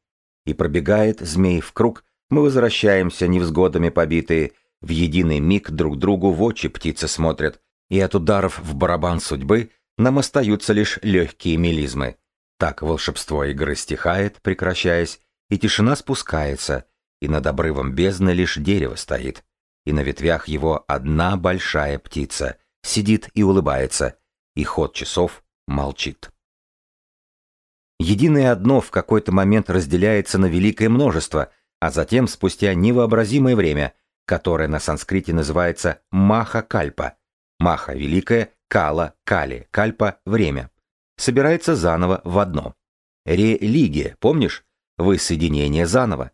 И пробегает змей в круг, мы возвращаемся невзгодами побитые, в единый миг друг другу в очи птицы смотрят, и от ударов в барабан судьбы нам остаются лишь легкие мелизмы. Так волшебство игры стихает, прекращаясь, и тишина спускается, и над обрывом бездны лишь дерево стоит, и на ветвях его одна большая птица сидит и улыбается, и ход часов молчит. Единое одно в какой-то момент разделяется на великое множество, а затем, спустя невообразимое время, которое на санскрите называется маха-кальпа, маха – великое, кала – кали, кальпа – время, собирается заново в одно. Религия, помнишь? Воссоединение заново.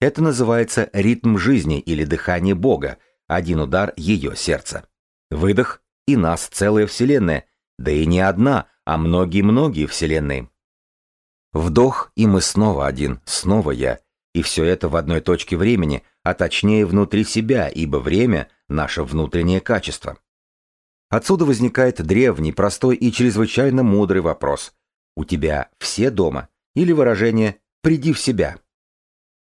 Это называется ритм жизни или дыхание Бога, один удар ее сердца. Выдох, и нас целая вселенная, да и не одна, а многие-многие вселенные. Вдох, и мы снова один, снова я. И все это в одной точке времени, а точнее внутри себя, ибо время – наше внутреннее качество. Отсюда возникает древний, простой и чрезвычайно мудрый вопрос. У тебя все дома? Или выражение «приди в себя»?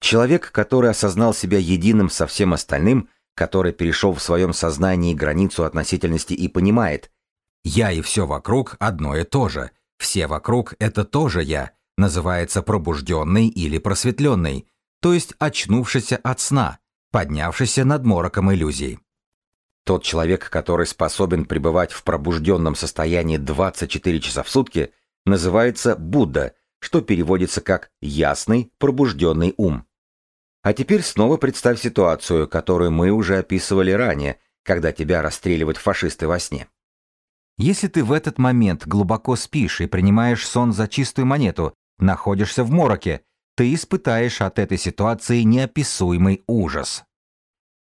Человек, который осознал себя единым со всем остальным, который перешел в своем сознании границу относительности и понимает «я и все вокруг одно и то же», «все вокруг – это тоже я», называется пробужденный или просветленный, то есть очнувшийся от сна, поднявшийся над мороком иллюзий. Тот человек, который способен пребывать в пробужденном состоянии 24 часа в сутки, называется Будда, что переводится как «ясный, пробужденный ум». А теперь снова представь ситуацию, которую мы уже описывали ранее, когда тебя расстреливают фашисты во сне. Если ты в этот момент глубоко спишь и принимаешь сон за чистую монету, находишься в мороке, ты испытаешь от этой ситуации неописуемый ужас.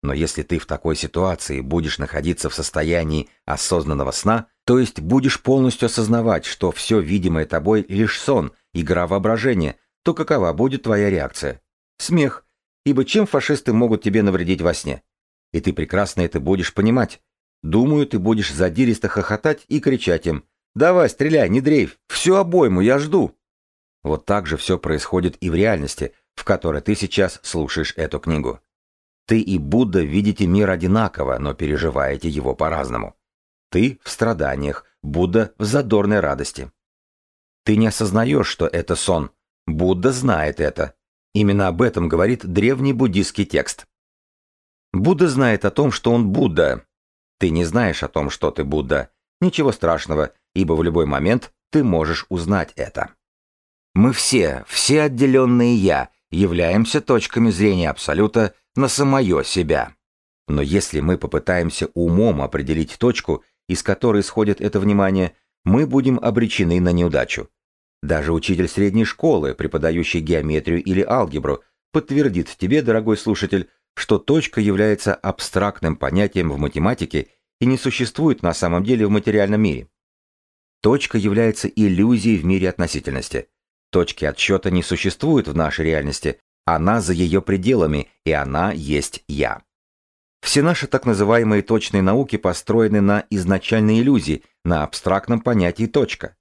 Но если ты в такой ситуации будешь находиться в состоянии осознанного сна, то есть будешь полностью осознавать, что все видимое тобой лишь сон, игра воображения, то какова будет твоя реакция? Смех, ибо чем фашисты могут тебе навредить во сне? И ты прекрасно это будешь понимать. Думаю, ты будешь задиристо хохотать и кричать им «Давай, стреляй, не дрейф, всю обойму, я жду!» Вот так же все происходит и в реальности, в которой ты сейчас слушаешь эту книгу. Ты и Будда видите мир одинаково, но переживаете его по-разному. Ты в страданиях, Будда в задорной радости. Ты не осознаешь, что это сон. Будда знает это. Именно об этом говорит древний буддийский текст. Будда знает о том, что он Будда. Ты не знаешь о том, что ты Будда. Ничего страшного, ибо в любой момент ты можешь узнать это. Мы все, все отделенные «я», являемся точками зрения Абсолюта на самое себя. Но если мы попытаемся умом определить точку, из которой исходит это внимание, мы будем обречены на неудачу. Даже учитель средней школы, преподающий геометрию или алгебру, подтвердит тебе, дорогой слушатель, что точка является абстрактным понятием в математике и не существует на самом деле в материальном мире. Точка является иллюзией в мире относительности. Точки отсчета не существует в нашей реальности, она за ее пределами, и она есть я. Все наши так называемые точные науки построены на изначальной иллюзии, на абстрактном понятии точка.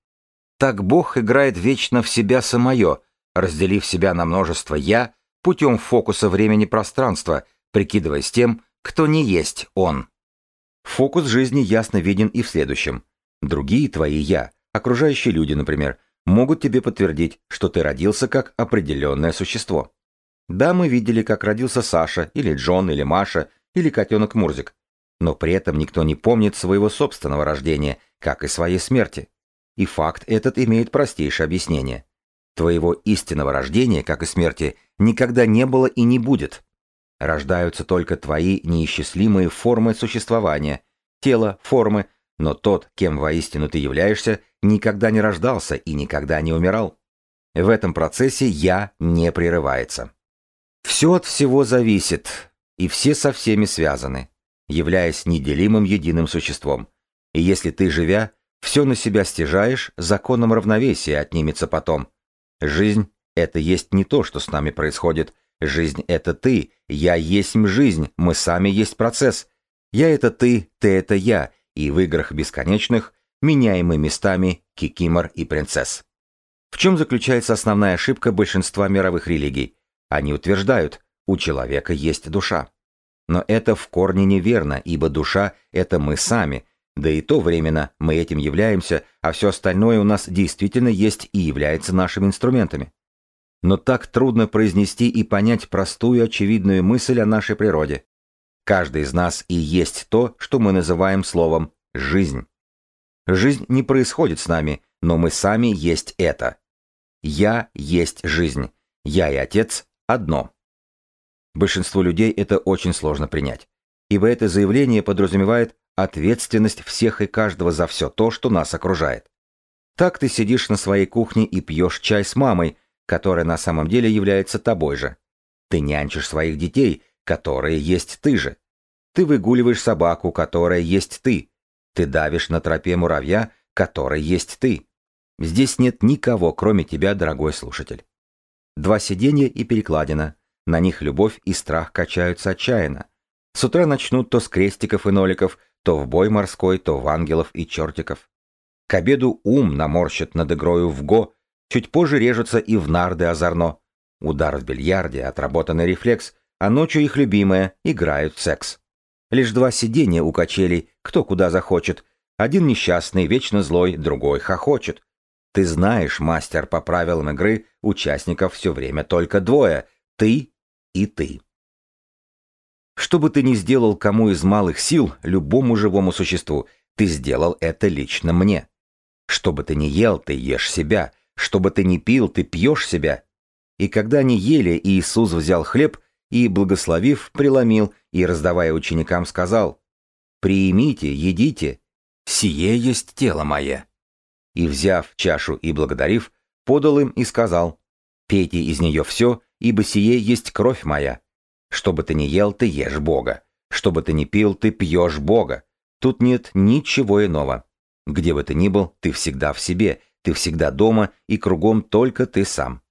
Так Бог играет вечно в себя самое, разделив себя на множество «я» путем фокуса времени-пространства, прикидываясь тем, кто не есть Он. Фокус жизни ясно виден и в следующем. Другие твои «я», окружающие люди, например, могут тебе подтвердить, что ты родился как определенное существо. Да, мы видели, как родился Саша, или Джон, или Маша, или котенок Мурзик. Но при этом никто не помнит своего собственного рождения, как и своей смерти. И факт этот имеет простейшее объяснение. Твоего истинного рождения, как и смерти, никогда не было и не будет. Рождаются только твои неисчислимые формы существования, тело, формы, но тот, кем воистину ты являешься, никогда не рождался и никогда не умирал. В этом процессе «я» не прерывается. Все от всего зависит, и все со всеми связаны, являясь неделимым единым существом. И если ты, живя, все на себя стяжаешь, законом равновесия отнимется потом. Жизнь — это есть не то, что с нами происходит. Жизнь — это ты, я есть жизнь, мы сами есть процесс. Я — это ты, ты — это я, и в играх бесконечных меняемы местами кикимор и принцесс. В чем заключается основная ошибка большинства мировых религий? Они утверждают, у человека есть душа. Но это в корне неверно, ибо душа — это мы сами, да и то временно мы этим являемся, а все остальное у нас действительно есть и является нашими инструментами. Но так трудно произнести и понять простую очевидную мысль о нашей природе. Каждый из нас и есть то, что мы называем словом «жизнь». Жизнь не происходит с нами, но мы сами есть это. Я есть жизнь. Я и Отец – одно. Большинству людей это очень сложно принять, ибо это заявление подразумевает ответственность всех и каждого за все то, что нас окружает. Так ты сидишь на своей кухне и пьешь чай с мамой, которая на самом деле является тобой же. Ты нянчишь своих детей, которые есть ты же. Ты выгуливаешь собаку, которая есть ты. Ты давишь на тропе муравья, который есть ты. Здесь нет никого, кроме тебя, дорогой слушатель. Два сиденья и перекладина. На них любовь и страх качаются отчаянно. С утра начнут то с крестиков и ноликов, то в бой морской, то в ангелов и чертиков. К обеду ум наморщит над игрою в го, чуть позже режутся и в нарды озорно. Удар в бильярде, отработанный рефлекс, а ночью их любимая играют в секс. Лишь два сиденья у качелей, кто куда захочет. Один несчастный, вечно злой, другой хохочет. Ты знаешь, мастер, по правилам игры участников все время только двое — ты и ты. Что бы ты ни сделал кому из малых сил, любому живому существу, ты сделал это лично мне. Что бы ты ни ел, ты ешь себя. Что бы ты ни пил, ты пьешь себя. И когда они ели, Иисус взял хлеб и, благословив, преломил и, раздавая ученикам, сказал, «Приимите, едите, сие есть тело мое». И, взяв чашу и благодарив, подал им и сказал, «Пейте из нее все, ибо сие есть кровь моя. Что бы ты ни ел, ты ешь Бога. Что бы ты ни пил, ты пьешь Бога. Тут нет ничего иного. Где бы ты ни был, ты всегда в себе, ты всегда дома, и кругом только ты сам.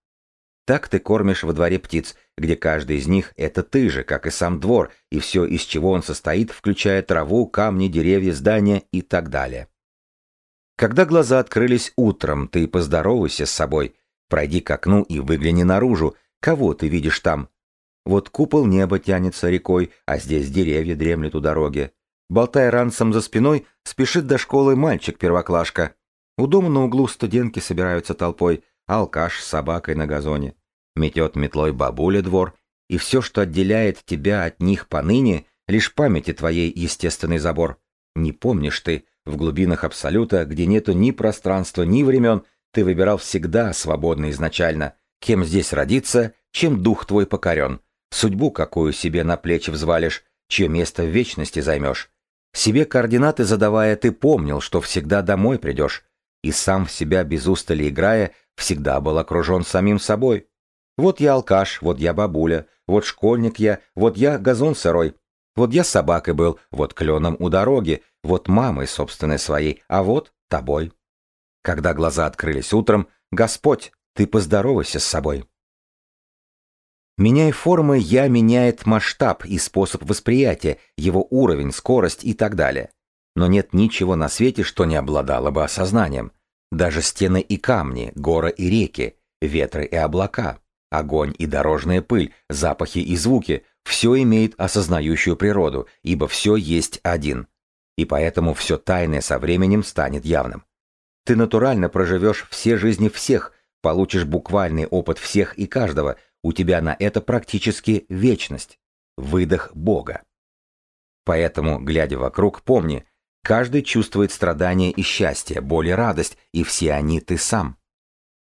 Так ты кормишь во дворе птиц, где каждый из них — это ты же, как и сам двор, и все, из чего он состоит, включая траву, камни, деревья, здания и так далее. Когда глаза открылись утром, ты поздоровайся с собой, пройди к окну и выгляни наружу, Кого ты видишь там? Вот купол неба тянется рекой, а здесь деревья дремлют у дороги. Болтая ранцем за спиной, спешит до школы мальчик-первоклашка. У дома на углу студентки собираются толпой, алкаш с собакой на газоне. Метет метлой бабуля двор, и все, что отделяет тебя от них поныне, лишь памяти твоей естественный забор. Не помнишь ты, в глубинах Абсолюта, где нету ни пространства, ни времен, ты выбирал всегда свободно изначально — Кем здесь родиться, чем дух твой покорен, судьбу какую себе на плечи взвалишь, чье место в вечности займешь. Себе координаты задавая, ты помнил, что всегда домой придешь, и сам в себя без устали играя, всегда был окружен самим собой. Вот я алкаш, вот я бабуля, вот школьник я, вот я газон сырой, вот я собакой был, вот кленом у дороги, вот мамой собственной своей, а вот тобой. Когда глаза открылись утром, Господь, ты поздоровайся с собой. Меняя формы, я меняет масштаб и способ восприятия, его уровень, скорость и так далее. Но нет ничего на свете, что не обладало бы осознанием. Даже стены и камни, горы и реки, ветры и облака, огонь и дорожная пыль, запахи и звуки – все имеет осознающую природу, ибо все есть один. И поэтому все тайное со временем станет явным. Ты натурально проживешь все жизни всех, получишь буквальный опыт всех и каждого, у тебя на это практически вечность. Выдох Бога. Поэтому, глядя вокруг, помни, каждый чувствует страдания и счастье, боль и радость, и все они ты сам.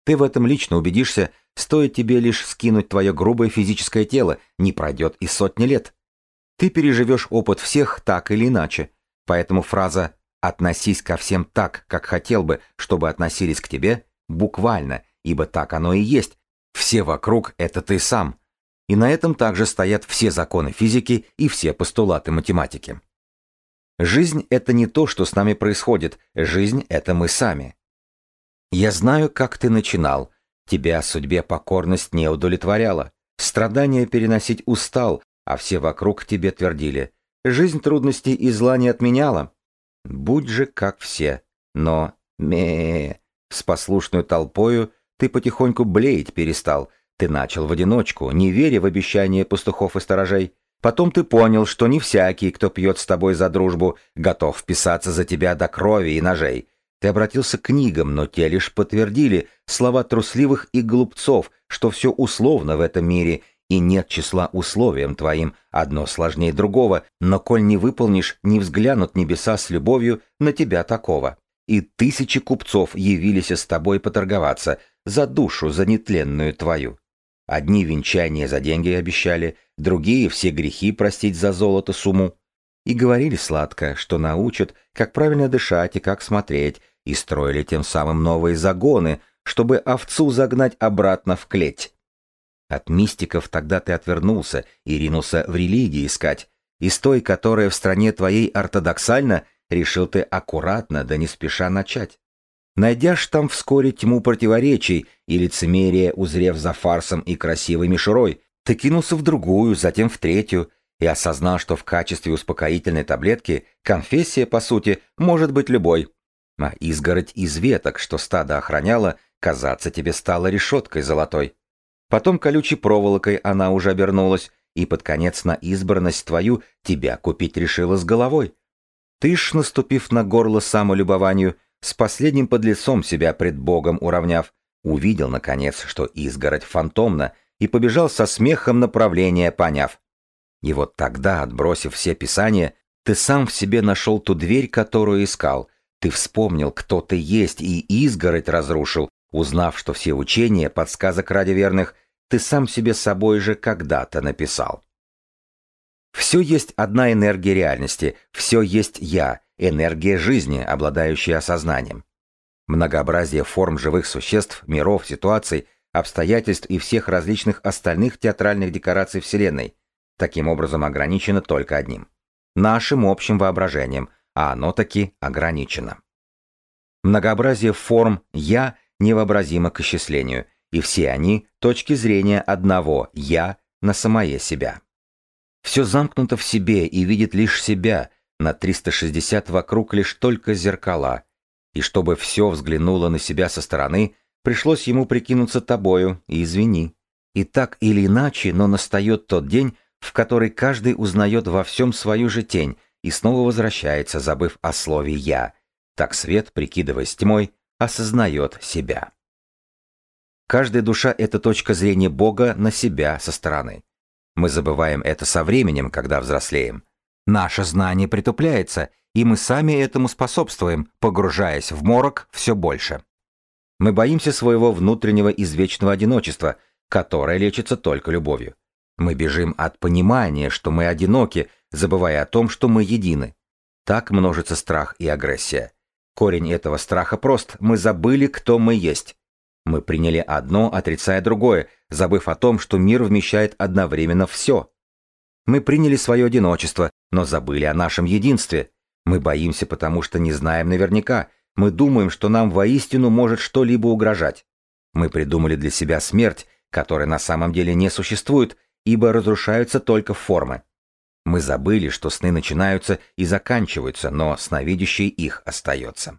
Ты в этом лично убедишься, стоит тебе лишь скинуть твое грубое физическое тело, не пройдет и сотни лет. Ты переживешь опыт всех так или иначе, поэтому фраза «относись ко всем так, как хотел бы, чтобы относились к тебе» буквально ибо так оно и есть. Все вокруг — это ты сам. И на этом также стоят все законы физики и все постулаты математики. Жизнь — это не то, что с нами происходит, жизнь — это мы сами. Я знаю, как ты начинал. Тебя судьбе покорность не удовлетворяла. Страдания переносить устал, а все вокруг тебе твердили. Жизнь трудностей и зла не отменяла. Будь же как все. Но, ме с послушной толпою ты потихоньку блеять перестал. Ты начал в одиночку, не веря в обещания пастухов и сторожей. Потом ты понял, что не всякий, кто пьет с тобой за дружбу, готов вписаться за тебя до крови и ножей. Ты обратился к книгам, но те лишь подтвердили слова трусливых и глупцов, что все условно в этом мире, и нет числа условиям твоим, одно сложнее другого, но коль не выполнишь, не взглянут небеса с любовью на тебя такого. И тысячи купцов явились с тобой поторговаться за душу, за нетленную твою. Одни венчания за деньги обещали, другие все грехи простить за золото сумму. И говорили сладко, что научат, как правильно дышать и как смотреть, и строили тем самым новые загоны, чтобы овцу загнать обратно в клеть. От мистиков тогда ты отвернулся и ринулся в религии искать, из той, которая в стране твоей ортодоксальна, решил ты аккуратно да не спеша начать. Найдяшь там вскоре тьму противоречий и лицемерие, узрев за фарсом и красивой мишурой, ты кинулся в другую, затем в третью, и осознал, что в качестве успокоительной таблетки конфессия, по сути, может быть любой. А изгородь из веток, что стадо охраняло, казаться тебе стало решеткой золотой. Потом колючей проволокой она уже обернулась, и под конец на избранность твою тебя купить решила с головой. Ты ж, наступив на горло самолюбованию, с последним подлецом себя пред Богом уравняв, увидел, наконец, что изгородь фантомна, и побежал со смехом направление поняв. И вот тогда, отбросив все писания, ты сам в себе нашел ту дверь, которую искал. Ты вспомнил, кто ты есть, и изгородь разрушил, узнав, что все учения, подсказок ради верных, ты сам себе собой же когда-то написал. Все есть одна энергия реальности, все есть я, энергия жизни, обладающая осознанием. Многообразие форм живых существ, миров, ситуаций, обстоятельств и всех различных остальных театральных декораций Вселенной таким образом ограничено только одним – нашим общим воображением, а оно таки ограничено. Многообразие форм «я» невообразимо к исчислению, и все они – точки зрения одного «я» на самое себя. Все замкнуто в себе и видит лишь себя – на 360 вокруг лишь только зеркала, и чтобы все взглянуло на себя со стороны, пришлось ему прикинуться тобою, и извини. И так или иначе, но настает тот день, в который каждый узнает во всем свою же тень и снова возвращается, забыв о слове «я». Так свет, прикидываясь тьмой, осознает себя. Каждая душа — это точка зрения Бога на себя со стороны. Мы забываем это со временем, когда взрослеем. Наше знание притупляется, и мы сами этому способствуем, погружаясь в морок все больше. Мы боимся своего внутреннего извечного одиночества, которое лечится только любовью. Мы бежим от понимания, что мы одиноки, забывая о том, что мы едины. Так множится страх и агрессия. Корень этого страха прост. Мы забыли, кто мы есть. Мы приняли одно, отрицая другое, забыв о том, что мир вмещает одновременно все. Мы приняли свое одиночество, но забыли о нашем единстве. Мы боимся, потому что не знаем наверняка. Мы думаем, что нам воистину может что-либо угрожать. Мы придумали для себя смерть, которая на самом деле не существует, ибо разрушаются только формы. Мы забыли, что сны начинаются и заканчиваются, но сновидящий их остается.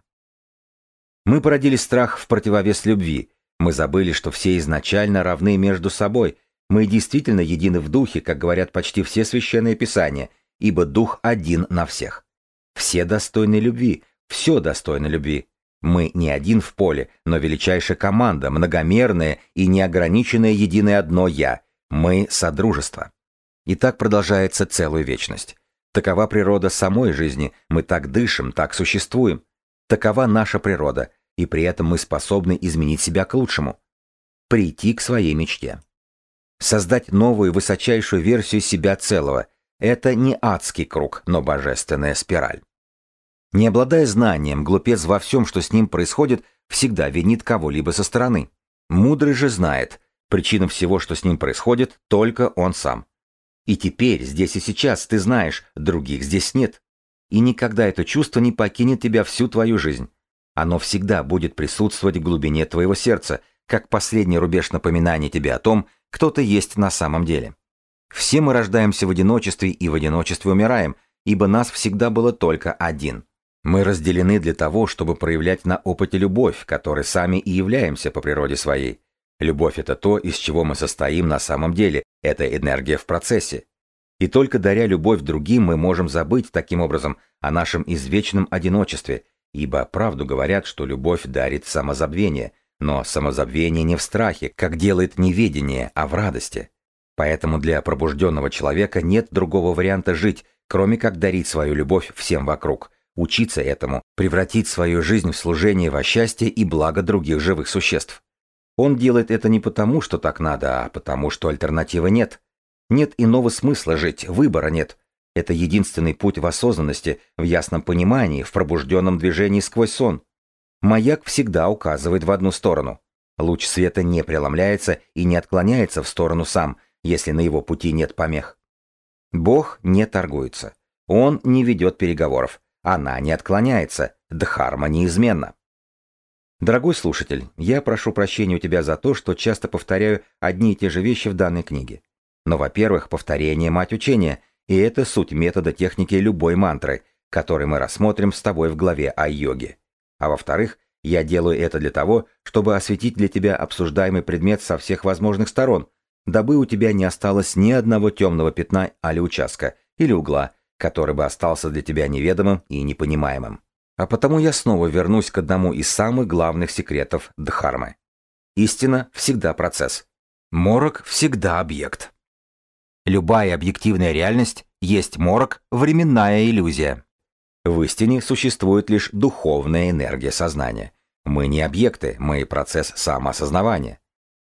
Мы породили страх в противовес любви. Мы забыли, что все изначально равны между собой, мы действительно едины в духе, как говорят почти все священные писания, ибо дух один на всех. Все достойны любви, все достойно любви. Мы не один в поле, но величайшая команда, многомерная и неограниченное единое одно «я». Мы — содружество. И так продолжается целую вечность. Такова природа самой жизни, мы так дышим, так существуем. Такова наша природа, и при этом мы способны изменить себя к лучшему. Прийти к своей мечте. Создать новую высочайшую версию себя целого – это не адский круг, но божественная спираль. Не обладая знанием, глупец во всем, что с ним происходит, всегда винит кого-либо со стороны. Мудрый же знает, причина всего, что с ним происходит, только он сам. И теперь, здесь и сейчас, ты знаешь, других здесь нет. и никогда это чувство не покинет тебя всю твою жизнь. Оно всегда будет присутствовать в глубине твоего сердца, как последний рубеж напоминания тебе о том, кто ты есть на самом деле. Все мы рождаемся в одиночестве и в одиночестве умираем, ибо нас всегда было только один. Мы разделены для того, чтобы проявлять на опыте любовь, которой сами и являемся по природе своей. Любовь – это то, из чего мы состоим на самом деле, это энергия в процессе. И только даря любовь другим, мы можем забыть таким образом о нашем извечном одиночестве, ибо правду говорят, что любовь дарит самозабвение, но самозабвение не в страхе, как делает неведение, а в радости. Поэтому для пробужденного человека нет другого варианта жить, кроме как дарить свою любовь всем вокруг, учиться этому, превратить свою жизнь в служение во счастье и благо других живых существ. Он делает это не потому, что так надо, а потому, что альтернативы нет. Нет иного смысла жить, выбора нет. Это единственный путь в осознанности, в ясном понимании, в пробужденном движении сквозь сон. Маяк всегда указывает в одну сторону. Луч света не преломляется и не отклоняется в сторону сам, если на его пути нет помех. Бог не торгуется. Он не ведет переговоров. Она не отклоняется. Дхарма неизменна. Дорогой слушатель, я прошу прощения у тебя за то, что часто повторяю одни и те же вещи в данной книге. Но, во-первых, повторение – мать учения, и это суть метода техники любой мантры, который мы рассмотрим с тобой в главе о йоге. А во-вторых, я делаю это для того, чтобы осветить для тебя обсуждаемый предмет со всех возможных сторон, дабы у тебя не осталось ни одного темного пятна али участка, или угла, который бы остался для тебя неведомым и непонимаемым. А потому я снова вернусь к одному из самых главных секретов Дхармы. Истина всегда процесс. Морок всегда объект. Любая объективная реальность есть морок, временная иллюзия. В истине существует лишь духовная энергия сознания. Мы не объекты, мы процесс самоосознавания.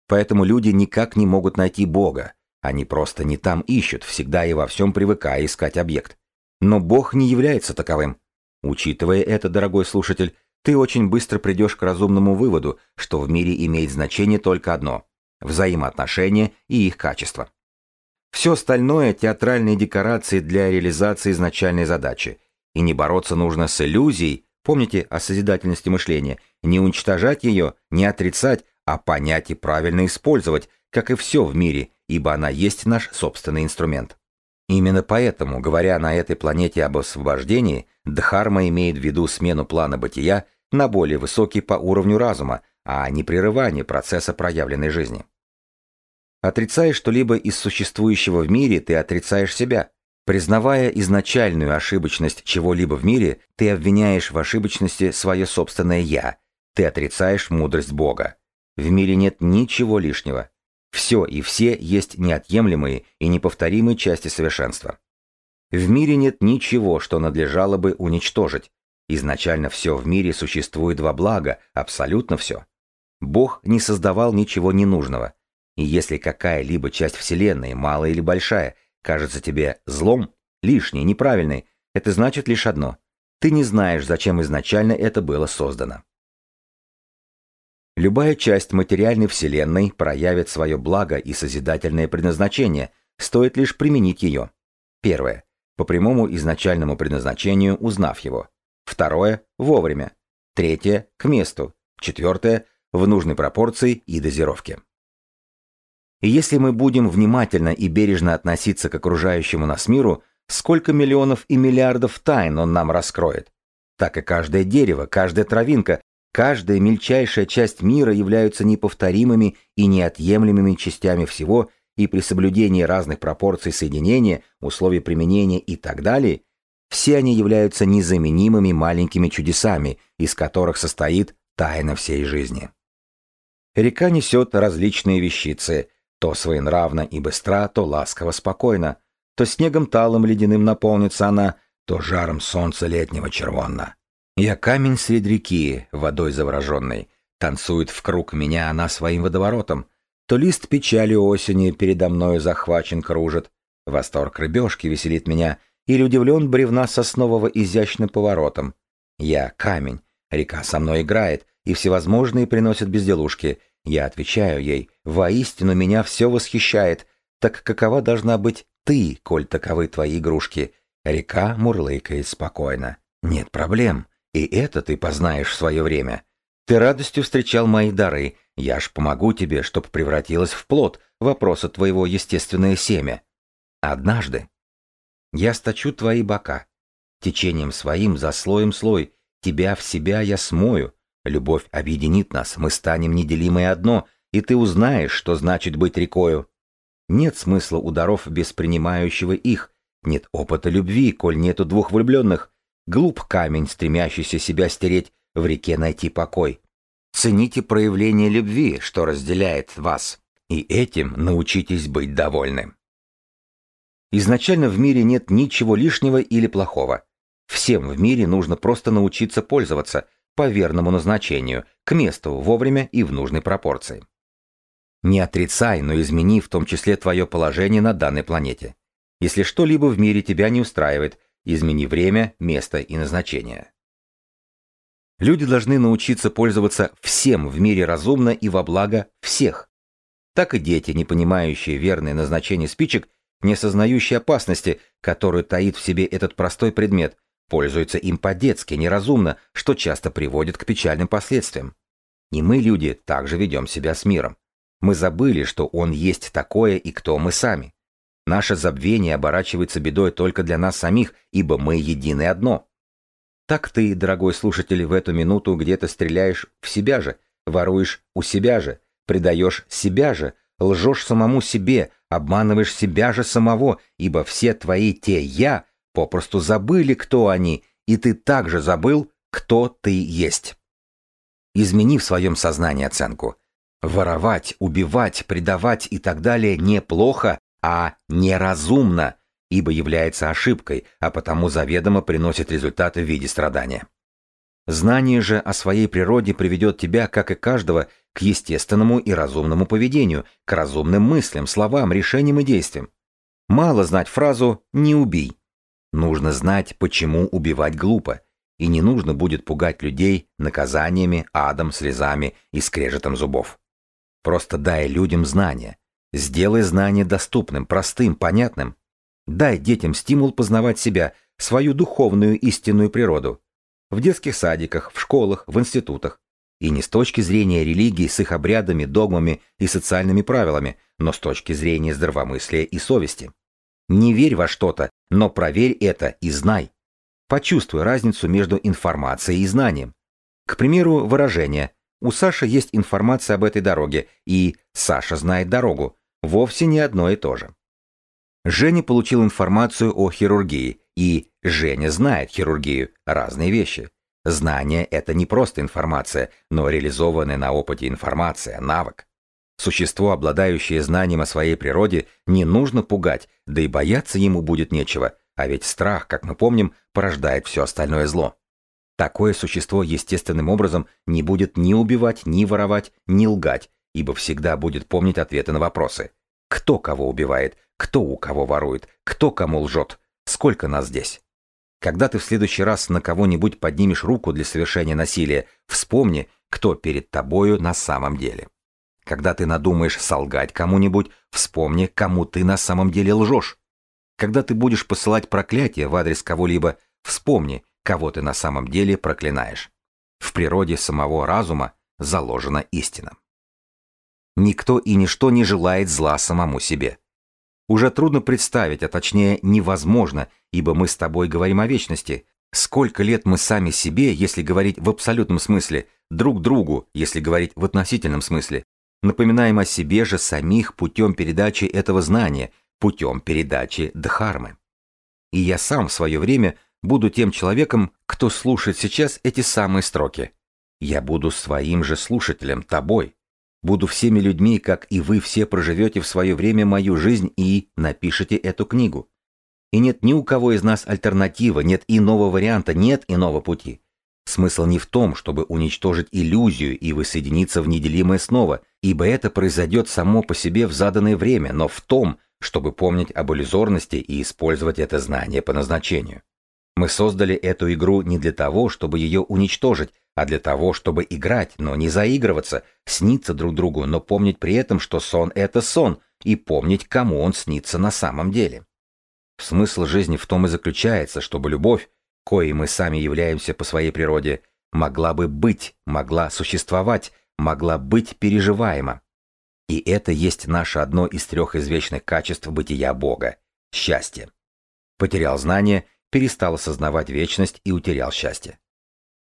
Поэтому люди никак не могут найти Бога. Они просто не там ищут, всегда и во всем привыкая искать объект. Но Бог не является таковым. Учитывая это, дорогой слушатель, ты очень быстро придешь к разумному выводу, что в мире имеет значение только одно – взаимоотношения и их качество. Все остальное – театральные декорации для реализации изначальной задачи. И не бороться нужно с иллюзией, помните о созидательности мышления, не уничтожать ее, не отрицать, а понять и правильно использовать, как и все в мире, ибо она есть наш собственный инструмент. Именно поэтому, говоря на этой планете об освобождении, Дхарма имеет в виду смену плана бытия на более высокий по уровню разума, а не прерывание процесса проявленной жизни. Отрицая что-либо из существующего в мире, ты отрицаешь себя. Признавая изначальную ошибочность чего-либо в мире, ты обвиняешь в ошибочности свое собственное «я», ты отрицаешь мудрость Бога. В мире нет ничего лишнего. Все и все есть неотъемлемые и неповторимые части совершенства. В мире нет ничего, что надлежало бы уничтожить. Изначально все в мире существует во благо, абсолютно все. Бог не создавал ничего ненужного. И если какая-либо часть Вселенной, малая или большая, кажется тебе злом, лишней, неправильной, это значит лишь одно. Ты не знаешь, зачем изначально это было создано. Любая часть материальной Вселенной проявит свое благо и созидательное предназначение, стоит лишь применить ее. Первое. По прямому изначальному предназначению, узнав его. Второе. Вовремя. Третье. К месту. Четвертое. В нужной пропорции и дозировке. И если мы будем внимательно и бережно относиться к окружающему нас миру, сколько миллионов и миллиардов тайн он нам раскроет. Так и каждое дерево, каждая травинка, Каждая мельчайшая часть мира являются неповторимыми и неотъемлемыми частями всего, и при соблюдении разных пропорций соединения, условий применения и так далее, все они являются незаменимыми маленькими чудесами, из которых состоит тайна всей жизни. Река несет различные вещицы, то своенравно и быстро, то ласково спокойно, то снегом талым ледяным наполнится она, то жаром солнца летнего червонно. Я камень среди реки, водой завороженной. Танцует в круг меня она своим водоворотом. То лист печали осени передо мною захвачен кружит. Восторг рыбешки веселит меня, или удивлен бревна соснового изящным поворотом. Я камень, река со мной играет, и всевозможные приносят безделушки. Я отвечаю ей, воистину меня все восхищает, так какова должна быть ты, коль таковы твои игрушки? Река мурлыкает спокойно. Нет проблем. И это ты познаешь в свое время. Ты радостью встречал мои дары. Я ж помогу тебе, чтоб превратилось в плод вопроса твоего естественное семя. Однажды я сточу твои бока. Течением своим за слоем слой. Тебя в себя я смою. Любовь объединит нас, мы станем неделимое одно, и ты узнаешь, что значит быть рекою. Нет смысла ударов без принимающего их, нет опыта любви, коль нету двух влюбленных. Глуп камень, стремящийся себя стереть, в реке найти покой. Цените проявление любви, что разделяет вас, и этим научитесь быть довольны. Изначально в мире нет ничего лишнего или плохого. Всем в мире нужно просто научиться пользоваться по верному назначению, к месту, вовремя и в нужной пропорции. Не отрицай, но измени в том числе твое положение на данной планете. Если что-либо в мире тебя не устраивает, измени время, место и назначение. Люди должны научиться пользоваться всем в мире разумно и во благо всех. Так и дети, не понимающие верное назначение спичек, не осознающие опасности, которую таит в себе этот простой предмет, пользуются им по-детски, неразумно, что часто приводит к печальным последствиям. И мы, люди, также ведем себя с миром. Мы забыли, что он есть такое и кто мы сами. Наше забвение оборачивается бедой только для нас самих, ибо мы едины одно. Так ты, дорогой слушатель, в эту минуту где-то стреляешь в себя же, воруешь у себя же, предаешь себя же, лжешь самому себе, обманываешь себя же самого, ибо все твои те «я» попросту забыли, кто они, и ты также забыл, кто ты есть. Измени в своем сознании оценку. Воровать, убивать, предавать и так далее неплохо, а неразумно, ибо является ошибкой, а потому заведомо приносит результаты в виде страдания. Знание же о своей природе приведет тебя, как и каждого, к естественному и разумному поведению, к разумным мыслям, словам, решениям и действиям. Мало знать фразу «не убий». Нужно знать, почему убивать глупо, и не нужно будет пугать людей наказаниями, адом, слезами и скрежетом зубов. Просто дай людям знания. Сделай знания доступным, простым, понятным. Дай детям стимул познавать себя, свою духовную истинную природу. В детских садиках, в школах, в институтах. И не с точки зрения религии с их обрядами, догмами и социальными правилами, но с точки зрения здравомыслия и совести. Не верь во что-то, но проверь это и знай. Почувствуй разницу между информацией и знанием. К примеру, выражение у Саши есть информация об этой дороге, и Саша знает дорогу. Вовсе не одно и то же. Женя получил информацию о хирургии, и Женя знает хирургию. Разные вещи. Знание – это не просто информация, но реализованная на опыте информация, навык. Существо, обладающее знанием о своей природе, не нужно пугать, да и бояться ему будет нечего, а ведь страх, как мы помним, порождает все остальное зло. Такое существо естественным образом не будет ни убивать, ни воровать, ни лгать, ибо всегда будет помнить ответы на вопросы. Кто кого убивает, кто у кого ворует, кто кому лжет, сколько нас здесь. Когда ты в следующий раз на кого-нибудь поднимешь руку для совершения насилия, вспомни, кто перед тобою на самом деле. Когда ты надумаешь солгать кому-нибудь, вспомни, кому ты на самом деле лжешь. Когда ты будешь посылать проклятие в адрес кого-либо, вспомни, кого ты на самом деле проклинаешь. В природе самого разума заложена истина. Никто и ничто не желает зла самому себе. Уже трудно представить, а точнее невозможно, ибо мы с тобой говорим о вечности. Сколько лет мы сами себе, если говорить в абсолютном смысле, друг другу, если говорить в относительном смысле, напоминаем о себе же самих путем передачи этого знания, путем передачи Дхармы. И я сам в свое время буду тем человеком, кто слушает сейчас эти самые строки. Я буду своим же слушателем, тобой. Буду всеми людьми, как и вы все проживете в свое время мою жизнь и напишите эту книгу. И нет ни у кого из нас альтернативы, нет иного варианта, нет иного пути. Смысл не в том, чтобы уничтожить иллюзию и воссоединиться в неделимое снова, ибо это произойдет само по себе в заданное время, но в том, чтобы помнить об иллюзорности и использовать это знание по назначению. Мы создали эту игру не для того, чтобы ее уничтожить, а для того, чтобы играть, но не заигрываться, сниться друг другу, но помнить при этом, что сон — это сон, и помнить, кому он снится на самом деле. Смысл жизни в том и заключается, чтобы любовь, коей мы сами являемся по своей природе, могла бы быть, могла существовать, могла быть переживаема. И это есть наше одно из трех извечных качеств бытия Бога – счастье. Потерял знание, перестал осознавать вечность и утерял счастье.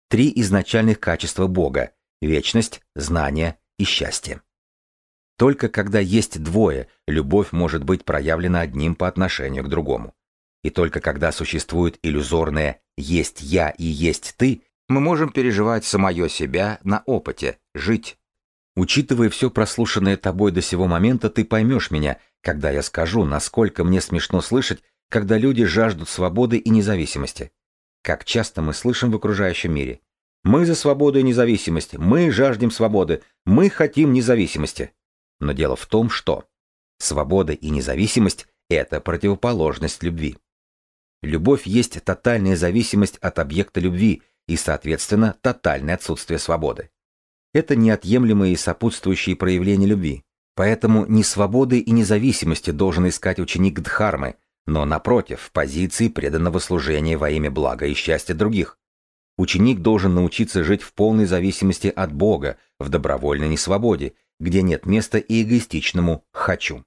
Три изначальных качества Бога – вечность, знание и счастье. Только когда есть двое, любовь может быть проявлена одним по отношению к другому. И только когда существует иллюзорное «есть я» и «есть ты», мы можем переживать самое себя на опыте, жить. Учитывая все прослушанное тобой до сего момента, ты поймешь меня, когда я скажу, насколько мне смешно слышать, когда люди жаждут свободы и независимости. Как часто мы слышим в окружающем мире. Мы за свободу и независимость, мы жаждем свободы, мы хотим независимости. Но дело в том, что свобода и независимость – это противоположность любви. Любовь есть тотальная зависимость от объекта любви и, соответственно, тотальное отсутствие свободы. Это неотъемлемые сопутствующие проявления любви. Поэтому не свободы и независимости должен искать ученик Дхармы, но, напротив, в позиции преданного служения во имя блага и счастья других. Ученик должен научиться жить в полной зависимости от Бога, в добровольной несвободе, где нет места и эгоистичному «хочу».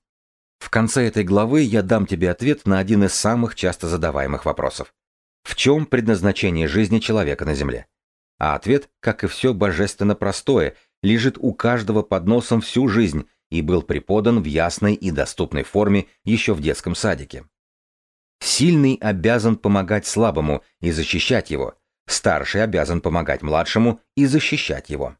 В конце этой главы я дам тебе ответ на один из самых часто задаваемых вопросов. В чем предназначение жизни человека на Земле? А ответ, как и все божественно простое, лежит у каждого под носом всю жизнь и был преподан в ясной и доступной форме еще в детском садике. Сильный обязан помогать слабому и защищать его, старший обязан помогать младшему и защищать его.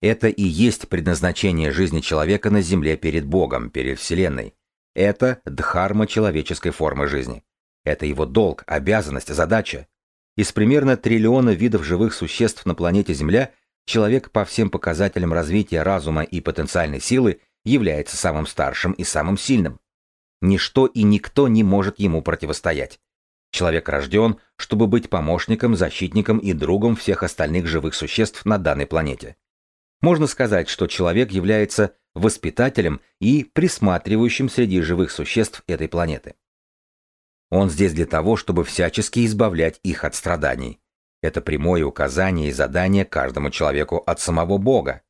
Это и есть предназначение жизни человека на Земле перед Богом, перед Вселенной. Это дхарма человеческой формы жизни. Это его долг, обязанность, задача. Из примерно триллиона видов живых существ на планете Земля человек по всем показателям развития разума и потенциальной силы является самым старшим и самым сильным. Ничто и никто не может ему противостоять. Человек рожден, чтобы быть помощником, защитником и другом всех остальных живых существ на данной планете. Можно сказать, что человек является воспитателем и присматривающим среди живых существ этой планеты. Он здесь для того, чтобы всячески избавлять их от страданий. Это прямое указание и задание каждому человеку от самого Бога.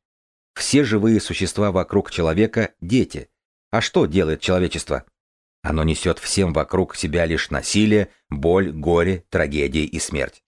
Все живые существа вокруг человека – дети. А что делает человечество? Оно несет всем вокруг себя лишь насилие, боль, горе, трагедии и смерть.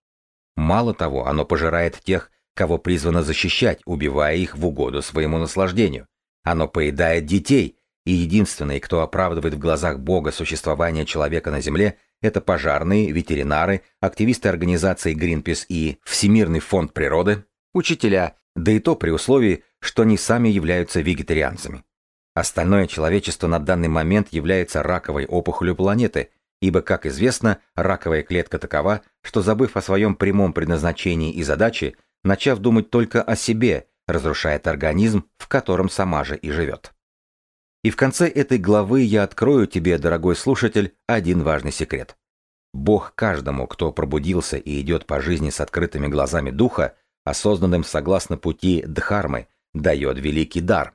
Мало того, оно пожирает тех, кого призвано защищать, убивая их в угоду своему наслаждению. Оно поедает детей, и единственные, кто оправдывает в глазах Бога существование человека на Земле, это пожарные, ветеринары, активисты организации Greenpeace и Всемирный фонд природы, учителя, да и то при условии, что они сами являются вегетарианцами. Остальное человечество на данный момент является раковой опухолью планеты, ибо, как известно, раковая клетка такова, что забыв о своем прямом предназначении и задаче, начав думать только о себе, разрушает организм, в котором сама же и живет. И в конце этой главы я открою тебе, дорогой слушатель, один важный секрет. Бог каждому, кто пробудился и идет по жизни с открытыми глазами духа, осознанным согласно пути Дхармы, дает великий дар.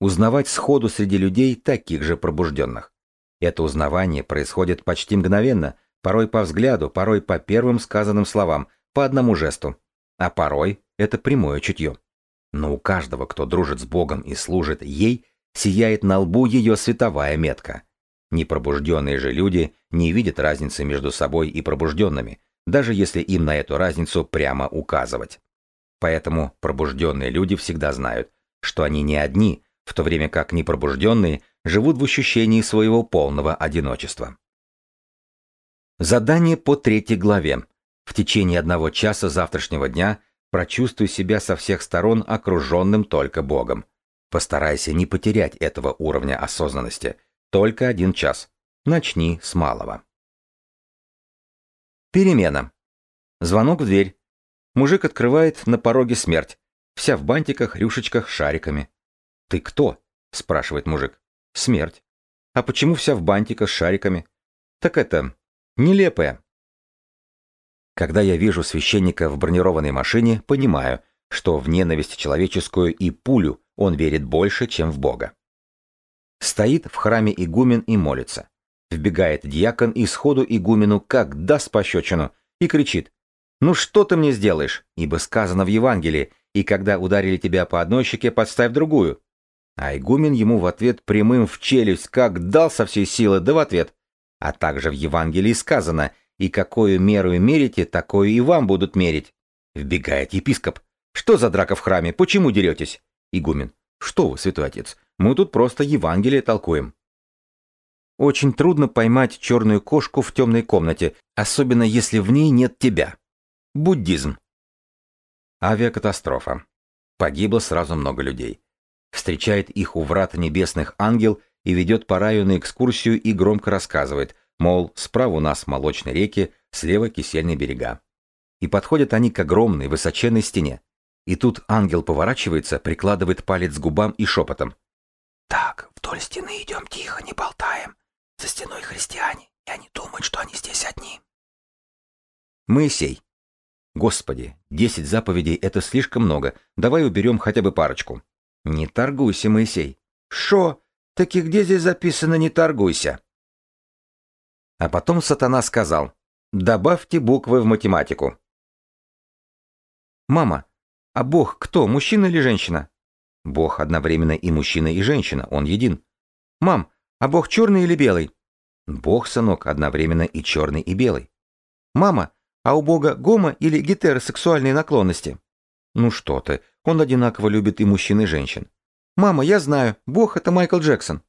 Узнавать сходу среди людей таких же пробужденных. Это узнавание происходит почти мгновенно, порой по взгляду, порой по первым сказанным словам, по одному жесту, а порой это прямое чутье. Но у каждого, кто дружит с Богом и служит ей, сияет на лбу ее световая метка. Непробужденные же люди не видят разницы между собой и пробужденными, даже если им на эту разницу прямо указывать. Поэтому пробужденные люди всегда знают, что они не одни, в то время как непробужденные живут в ощущении своего полного одиночества. Задание по третьей главе. В течение одного часа завтрашнего дня прочувствуй себя со всех сторон окруженным только Богом. Постарайся не потерять этого уровня осознанности. Только один час. Начни с малого. Перемена. Звонок в дверь. Мужик открывает на пороге смерть. Вся в бантиках, рюшечках, шариками. «Ты кто?» – спрашивает мужик. «Смерть». «А почему вся в бантиках шариками?» «Так это... нелепая». Когда я вижу священника в бронированной машине, понимаю, что в ненависть человеческую и пулю он верит больше, чем в Бога. Стоит в храме игумен и молится. Вбегает дьякон и сходу игумену как даст пощечину и кричит «Ну что ты мне сделаешь?» Ибо сказано в Евангелии «И когда ударили тебя по одной щеке, подставь другую». А игумен ему в ответ прямым в челюсть как дал со всей силы, да в ответ. А также в Евангелии сказано «И какую меру мерите, такую и вам будут мерить». Вбегает епископ. «Что за драка в храме? Почему деретесь?» Игумен. «Что вы, святой отец, мы тут просто Евангелие толкуем». Очень трудно поймать черную кошку в темной комнате, особенно если в ней нет тебя. Буддизм. Авиакатастрофа. Погибло сразу много людей. Встречает их у врат небесных ангел и ведет по раю на экскурсию и громко рассказывает, мол, справа у нас молочные реки, слева кисельные берега. И подходят они к огромной высоченной стене. И тут ангел поворачивается, прикладывает палец к губам и шепотом. «Так, вдоль стены идем тихо, не болтаем. За стеной христиане, и они думают, что они здесь одни. Моисей. Господи, десять заповедей — это слишком много. Давай уберем хотя бы парочку. Не торгуйся, Моисей. Шо? Таки где здесь записано «не торгуйся»? А потом сатана сказал, добавьте буквы в математику. Мама, а Бог кто, мужчина или женщина? Бог одновременно и мужчина, и женщина, он един. Мам, а Бог черный или белый? Бог, сынок, одновременно и черный, и белый. Мама, а у Бога гомо или гетеросексуальные наклонности? Ну что ты, он одинаково любит и мужчин, и женщин. Мама, я знаю, Бог это Майкл Джексон.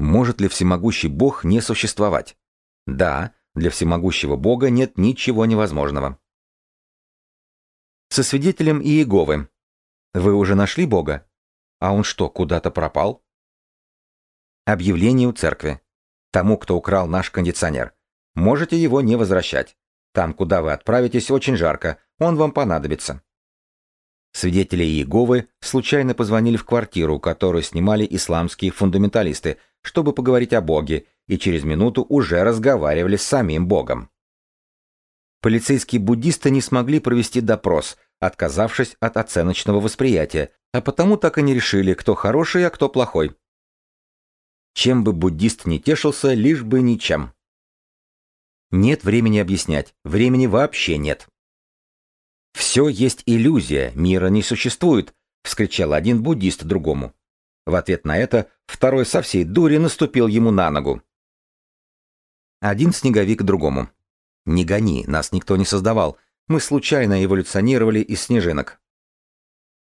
Может ли всемогущий Бог не существовать? Да, для всемогущего Бога нет ничего невозможного. Со свидетелем Иеговы. Вы уже нашли Бога? А он что, куда-то пропал? Объявление у церкви. Тому, кто украл наш кондиционер. Можете его не возвращать. Там, куда вы отправитесь, очень жарко. Он вам понадобится. Свидетели Иеговы случайно позвонили в квартиру, которую снимали исламские фундаменталисты, чтобы поговорить о Боге, и через минуту уже разговаривали с самим Богом. Полицейские буддисты не смогли провести допрос, отказавшись от оценочного восприятия, а потому так и не решили, кто хороший, а кто плохой. Чем бы буддист не тешился, лишь бы ничем. Нет времени объяснять, времени вообще нет. «Все есть иллюзия, мира не существует», — вскричал один буддист другому. В ответ на это второй со всей дури наступил ему на ногу. Один снеговик другому. «Не гони, нас никто не создавал, мы случайно эволюционировали из снежинок».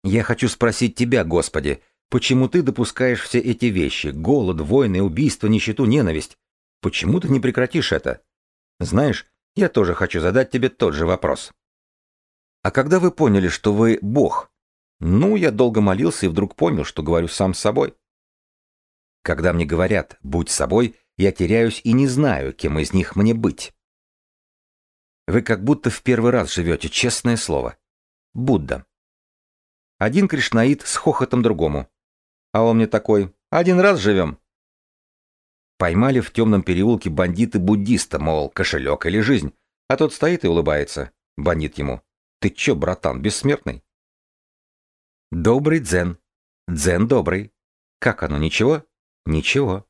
«Я хочу спросить тебя, Господи, Почему ты допускаешь все эти вещи? Голод, войны, убийства, нищету, ненависть. Почему ты не прекратишь это? Знаешь, я тоже хочу задать тебе тот же вопрос. А когда вы поняли, что вы Бог? Ну, я долго молился и вдруг понял, что говорю сам с собой. Когда мне говорят «будь собой», я теряюсь и не знаю, кем из них мне быть. Вы как будто в первый раз живете, честное слово. Будда. Один кришнаит с хохотом другому. А он мне такой, один раз живем. Поймали в темном переулке бандиты-буддиста, мол, кошелек или жизнь. А тот стоит и улыбается. Бандит ему. Ты чё, братан, бессмертный? Добрый дзен. Дзен добрый. Как оно, ничего? Ничего.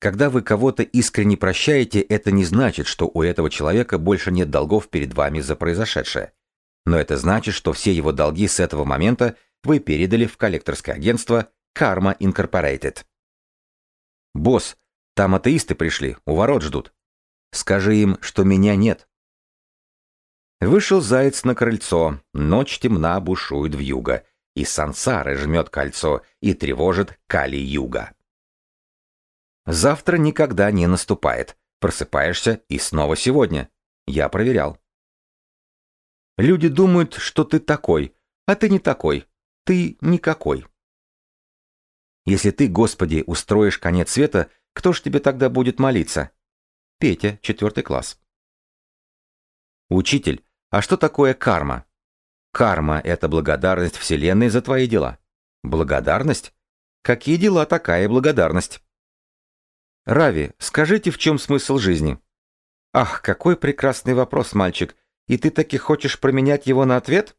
Когда вы кого-то искренне прощаете, это не значит, что у этого человека больше нет долгов перед вами за произошедшее. Но это значит, что все его долги с этого момента вы передали в коллекторское агентство Karma Incorporated. «Босс, там атеисты пришли, у ворот ждут. Скажи им, что меня нет». Вышел заяц на крыльцо, ночь темна бушует в юго, и сансары жмет кольцо и тревожит Кали-юга. Завтра никогда не наступает. Просыпаешься и снова сегодня. Я проверял. Люди думают, что ты такой, а ты не такой ты никакой. Если ты, Господи, устроишь конец света, кто ж тебе тогда будет молиться? Петя, четвертый класс. Учитель, а что такое карма? Карма — это благодарность Вселенной за твои дела. Благодарность? Какие дела такая благодарность? Рави, скажите, в чем смысл жизни? Ах, какой прекрасный вопрос, мальчик. И ты таки хочешь променять его на ответ?